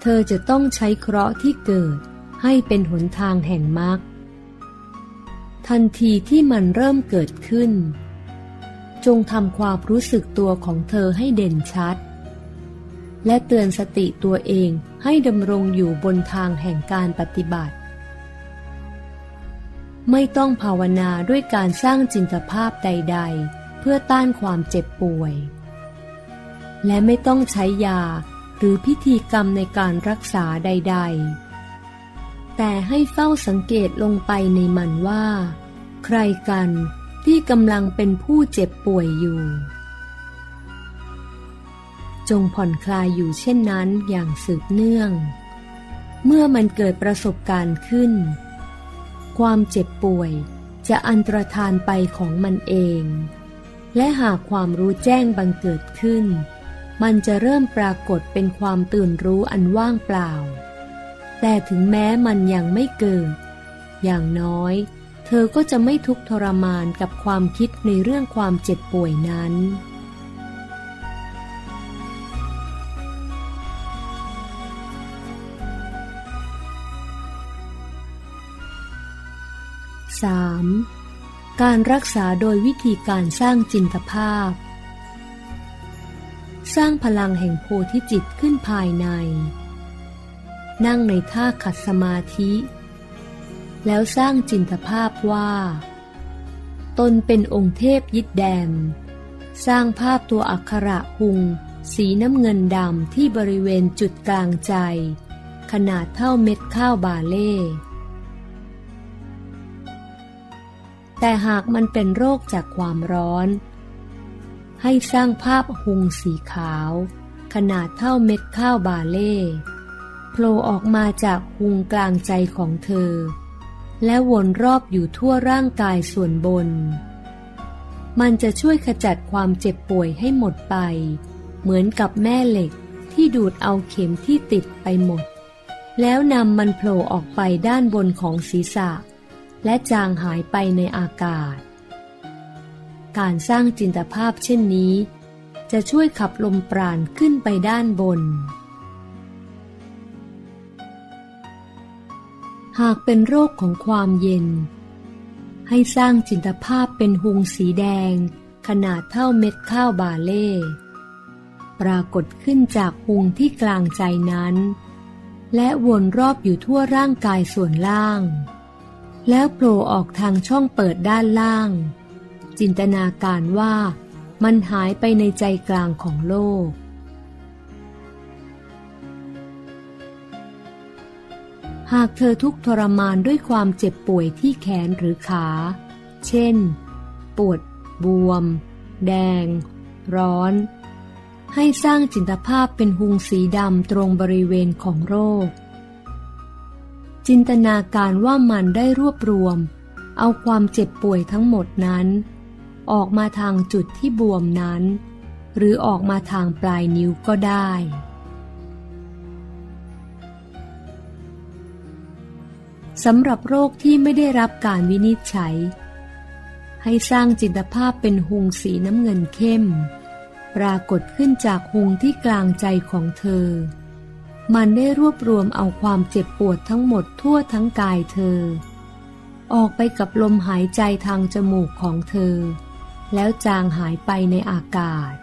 เธอจะต้องใช้เคราะห์ที่เกิดให้เป็นหนทางแห่งมรรคทันทีที่มันเริ่มเกิดขึ้น จงทำความรู้สึกตัวของเธอให้เด่นชัด และเตือนสติตัวเองให้ดำรงอยู่บนทางแห่งการปฏิบัติ ไม่ต้องภาวนาด้วยการสร้างจินตภาพใด ๆ เพื่อต้านความเจ็บป่วย และไม่ต้องใช้ยาหรือพิธีกรรมในการรักษาใด ๆ แต่ให้เฝ้าสังเกตลงไปในมันว่า ใครกันที่กำลังเป็นผู้เจ็บป่วยอยู่ จงผ่อนคลายอยู่เช่นนั้นอย่างสืบเนื่อง เมื่อมันเกิดประสบการณ์ขึ้น ความเจ็บป่วยจะอันตรธานไปของมันเอง และหากความรู้แจ้งบังเกิดขึ้น มันจะเริ่มปรากฏเป็นความตื่นรู้อันว่างเปล่า แต่ถึงแม้มันยังไม่เกิด อย่างน้อย เธอก็จะไม่ทุกข์ทรมานกับความคิดในเรื่องความเจ็บป่วยนั้น 3. การรักษาโดยวิธีการสร้างจินตภาพ สร้างพลังแห่งโพธิจิตขึ้นภายใน นั่งในท่าขัดสมาธิ แล้วสร้างจินตภาพว่า ตนเป็นองค์เทพยิดแดม สร้างภาพตัวอักขระหุง สีน้ำเงินดำที่บริเวณจุดกลางใจ ขนาดเท่าเม็ดข้าวบาเล่แต่หากมันเป็นโรคจากความร้อน ให้สร้างภาพหุงสีขาว ขนาดเท่าเม็ดข้าวบาเล่โผล่ออกมาจากหุงกลางใจของเธอ และวนรอบอยู่ทั่วร่างกายส่วนบน มันจะช่วยขจัดความเจ็บป่วยให้หมดไป เหมือนกับแม่เหล็กที่ดูดเอาเข็มที่ติดไปหมด แล้วนำมันโผล่ออกไปด้านบนของศีรษะ และจางหายไปในอากาศ การสร้างจินตภาพเช่นนี้ จะช่วยขับลมปราณขึ้นไปด้านบน หากเป็นโรคของความเย็น ให้สร้างจินตภาพเป็นหุงสีแดง ขนาดเท่าเม็ดข้าวบาเล่ ปรากฏขึ้นจากหุงที่กลางใจนั้น และวนรอบอยู่ทั่วร่างกายส่วนล่าง แล้วโผล่ออกทางช่องเปิดด้านล่าง จินตนาการว่ามันหายไปในใจกลางของโลก หากเธอทุกทรมานด้วยความเจ็บป่วยที่แขนหรือขา เช่น ปวด บวม แดง ร้อน ให้สร้างจินตภาพเป็นหุงสีดำตรงบริเวณของโรค จินตนาการว่ามันได้รวบรวม เอาความเจ็บป่วยทั้งหมดนั้น ออกมาทางจุดที่บวมนั้น หรือออกมาทางปลายนิ้วก็ได้ สำหรับโรคที่ไม่ได้รับการวินิจฉัย ให้สร้างจินตภาพเป็นหุงสีน้ำเงินเข้ม ปรากฏขึ้นจากหุงที่กลางใจของเธอ มันได้รวบรวมเอาความเจ็บปวดทั้งหมดทั่วทั้งกายเธอออกไปกับลมหายใจทางจมูกของเธอ แล้วจางหายไปในอากาศ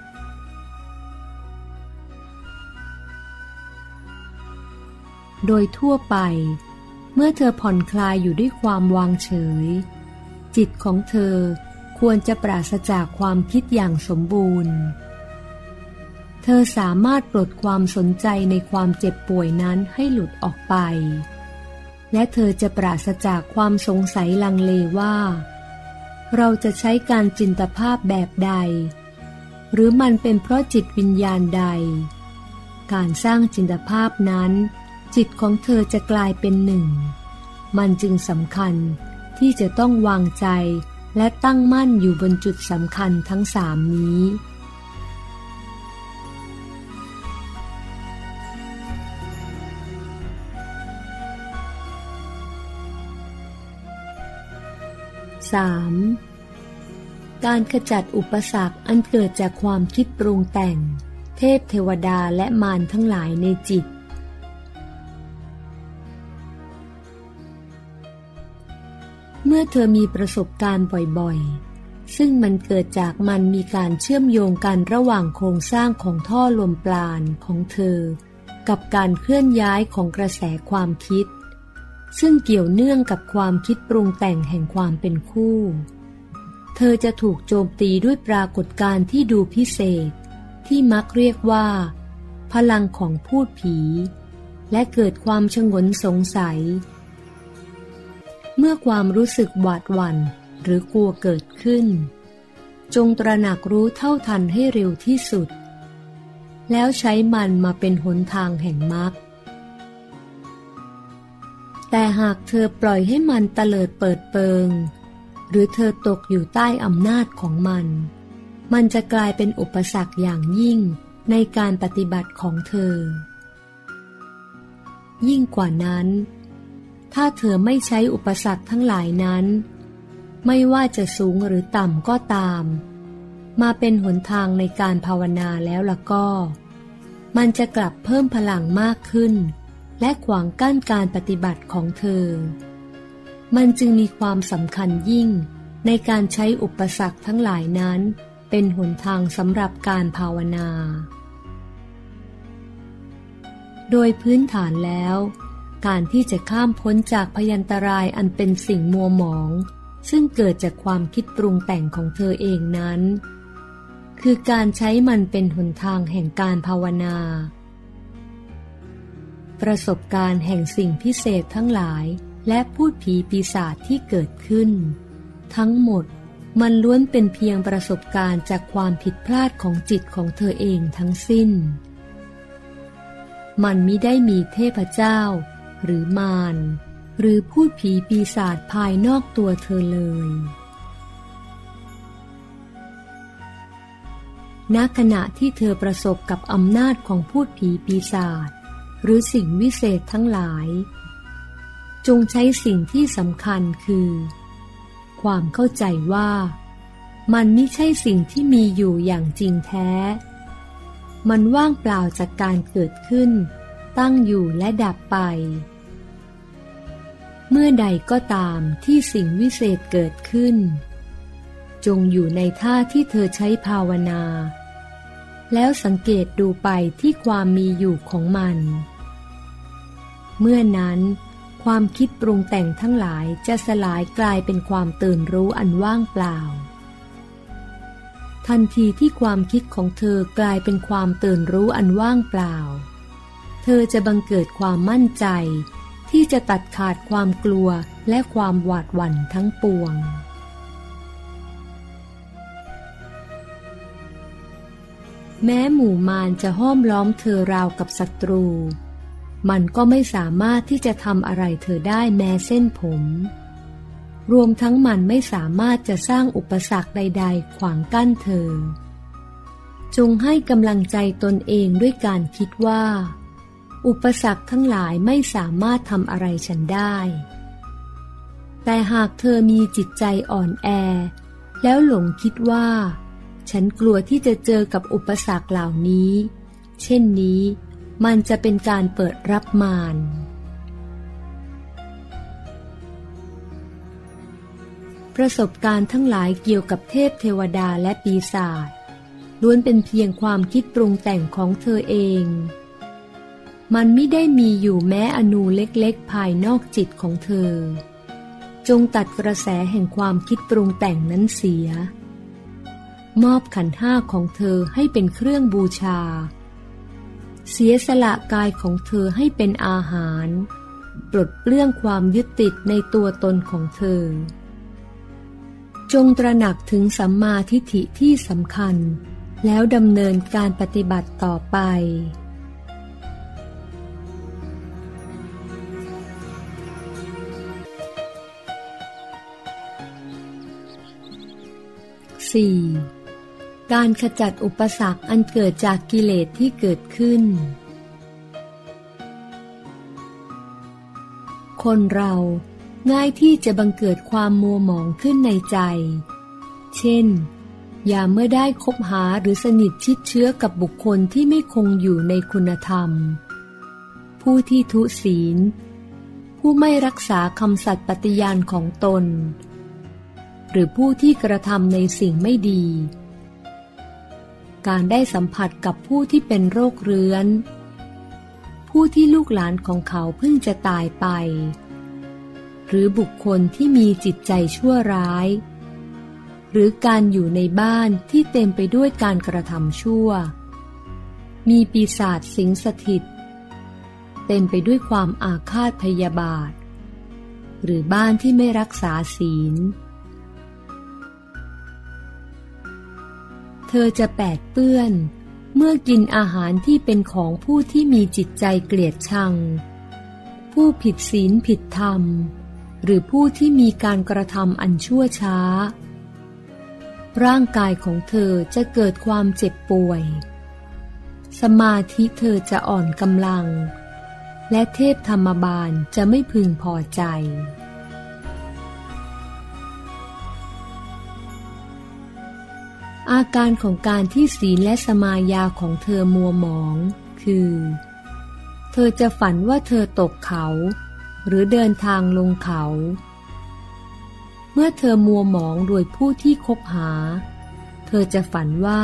โดยทั่วไป เมื่อเธอผ่อนคลายอยู่ด้วยความวางเฉย จิตของเธอควรจะปราศจากความคิดอย่างสมบูรณ์ เธอสามารถปลดความสนใจในความเจ็บป่วยนั้นให้หลุดออกไป และเธอจะปราศจากความสงสัยลังเลว่า เราจะใช้การจินตภาพแบบใด หรือมันเป็นเพราะจิตวิญญาณใด การสร้างจินตภาพนั้น จิตของเธอจะกลายเป็นหนึ่ง มันจึงสำคัญที่จะต้องวางใจและตั้งมั่นอยู่บนจุดสำคัญทั้งสามนี้ สามการขจัดอุปสรรคอันเกิดจากความคิดปรุงแต่ง เทพเทวดาและมารทั้งหลายในจิต เมื่อเธอมีประสบการณ์บ่อยๆ ซึ่งมันเกิดจากมันมีการเชื่อมโยงกันระหว่างโครงสร้างของท่อลมปราณของเธอ กับการเคลื่อนย้ายของกระแสความคิด ซึ่งเกี่ยวเนื่องกับความคิดปรุงแต่งแห่งความเป็นคู่ เธอจะถูกโจมตีด้วยปรากฏการณ์ที่ดูพิเศษ ที่มักเรียกว่า พลังของพูดผี และเกิดความชงนสงสัย เมื่อความรู้สึกหวาดหวั่นหรือกลัวเกิดขึ้น จงตระหนักรู้เท่าทันให้เร็วที่สุด แล้วใช้มันมาเป็นหนทางแห่งมรรค แต่หากเธอปล่อยให้มันเตลิดเปิดเปิง หรือเธอตกอยู่ใต้อำนาจของมัน มันจะกลายเป็นอุปสรรคอย่างยิ่งในการปฏิบัติของเธอ ยิ่งกว่านั้น ถ้าเธอไม่ใช้อุปสรรคทั้งหลายนั้น ไม่ว่าจะสูงหรือต่ำก็ตาม มาเป็นหนทางในการภาวนาแล้วละก็ มันจะกลับเพิ่มพลังมากขึ้น และขวางกั้นการปฏิบัติของเธอ มันจึงมีความสำคัญยิ่งในการใช้อุปสรรคทั้งหลายนั้น เป็นหนทางสำหรับการภาวนา โดยพื้นฐานแล้ว การที่จะข้ามพ้นจากพยันตรายอันเป็นสิ่งมัวหมอง ซึ่งเกิดจากความคิดปรุงแต่งของเธอเองนั้น คือการใช้มันเป็นหนทางแห่งการภาวนา ประสบการณ์แห่งสิ่งพิเศษทั้งหลาย และพูดผีปีศาจที่เกิดขึ้น ทั้งหมดมันล้วนเป็นเพียงประสบการณ์จากความผิดพลาดของจิตของเธอเองทั้งสิ้น มันมิได้มีเทพเจ้า หรือมารหรือพูดผีปีศาจภายนอกตัวเธอเลย ณ ขณะที่เธอประสบกับอำนาจของพูดผีปีศาจ หรือสิ่งวิเศษทั้งหลาย จงใช้สิ่งที่สำคัญคือ ความเข้าใจว่า มันไม่ใช่สิ่งที่มีอยู่อย่างจริงแท้ มันว่างเปล่าจากการเกิดขึ้น ตั้งอยู่และดับไป เมื่อใดก็ตามที่สิ่งวิเศษเกิดขึ้น จงอยู่ในท่าที่เธอใช้ภาวนาแล้วสังเกตดูไปที่ความมีอยู่ของมัน เมื่อนั้น ความคิดปรุงแต่งทั้งหลายจะสลายกลายเป็นความตื่นรู้อันว่างเปล่า ทันทีที่ความคิดของเธอกลายเป็นความตื่นรู้อันว่างเปล่า เธอจะบังเกิดความมั่นใจ ที่จะตัดขาดความกลัวและความหวาดหวั่นทั้งปวงแม้หมู่มารจะห้อมล้อมเธอราวกับศัตรู มันก็ไม่สามารถที่จะทำอะไรเธอได้แม้เส้นผม รวมทั้งมันไม่สามารถจะสร้างอุปสรรคใด ๆ ขวางกั้นเธอ จงให้กำลังใจตนเองด้วยการคิดว่า อุปสรรคทั้งหลายไม่สามารถทำอะไรฉันได้ แต่หากเธอมีจิตใจอ่อนแอ แล้วหลงคิดว่า ฉันกลัวที่จะเจอกับอุปสรรคเหล่านี้ เช่นนี้ มันจะเป็นการเปิดรับมารประสบการณ์ทั้งหลายเกี่ยวกับเทพเทวดาและปีศาจล้วนเป็นเพียงความคิดปรุงแต่งของเธอเอง มันไม่ได้มีอยู่แม้อนูเล็กๆ ภายนอกจิตของเธอ จงตัดกระแสแห่งความคิดปรุงแต่งนั้นเสีย มอบขันห้าของเธอให้เป็นเครื่องบูชา เสียสละกายของเธอให้เป็นอาหาร ปลดเปลื้องความยึดติดในตัวตนของเธอ จงตระหนักถึงสัมมาทิฏฐิที่สำคัญ แล้วดำเนินการปฏิบัติต่อไป 4. การขจัดอุปสรรคอันเกิดจากกิเลสที่เกิดขึ้น คนเราง่ายที่จะบังเกิดความมัวหมองขึ้นในใจ เช่น อย่าเมื่อได้คบหาหรือสนิทชิดเชื้อกับบุคคลที่ไม่คงอยู่ในคุณธรรม ผู้ที่ทุศีล ผู้ไม่รักษาคำสัตย์ปฏิญาณของตน หรือผู้ที่กระทำในสิ่งไม่ดี การได้สัมผัสกับผู้ที่เป็นโรคเรื้อน ผู้ที่ลูกหลานของเขาเพิ่งจะตายไป หรือบุคคลที่มีจิตใจชั่วร้าย หรือการอยู่ในบ้านที่เต็มไปด้วยการกระทำชั่ว มีปีศาจสิงสถิต เต็มไปด้วยความอาฆาตพยาบาท หรือบ้านที่ไม่รักษาศีล เธอจะแปดเปื้อน เมื่อกินอาหารที่เป็นของผู้ที่มีจิตใจเกลียดชัง ผู้ผิดศีลผิดธรรม หรือผู้ที่มีการกระทำอันชั่วช้า ร่างกายของเธอจะเกิดความเจ็บป่วย สมาธิเธอจะอ่อนกำลัง และเทพธรรมบาลจะไม่พึงพอใจ อาการของการที่ศีลและสมายาของเธอมัวหมอง คือ เธอจะฝันว่าเธอตกเขา หรือเดินทางลงเขา เมื่อเธอมัวหมองโดยผู้ที่คบหา เธอจะฝันว่า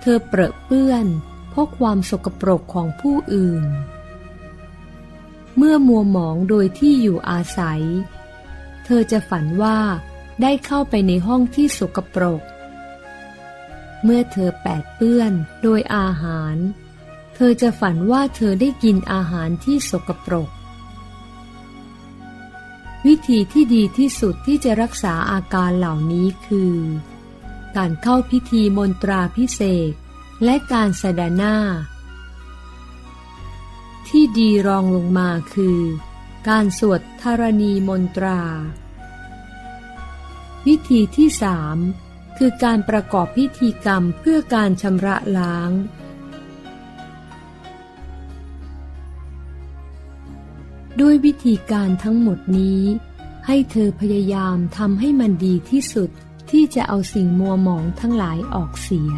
เธอเปรอะเปื้อนเพราะความสกปรกของผู้อื่น เมื่อมัวหมองโดยที่อยู่อาศัย เธอจะฝันว่าได้เข้าไปในห้องที่สกปรก เมื่อเธอแปดเปื้อนโดยอาหาร เธอจะฝันว่าเธอได้กินอาหารที่สกปรก วิธีที่ดีที่สุดที่จะรักษาอาการเหล่านี้คือ การเข้าพิธีมนตราพิเศษและการสดาหน้า ที่ดีรองลงมาคือ การสวดธรณีมนตรา วิธีที่สาม คือการประกอบพิธีกรรมเพื่อการชำระล้าง ด้วยวิธีการทั้งหมดนี้ ให้เธอพยายามทำให้มันดีที่สุดที่จะเอาสิ่งมัวหมองทั้งหลายออกเสีย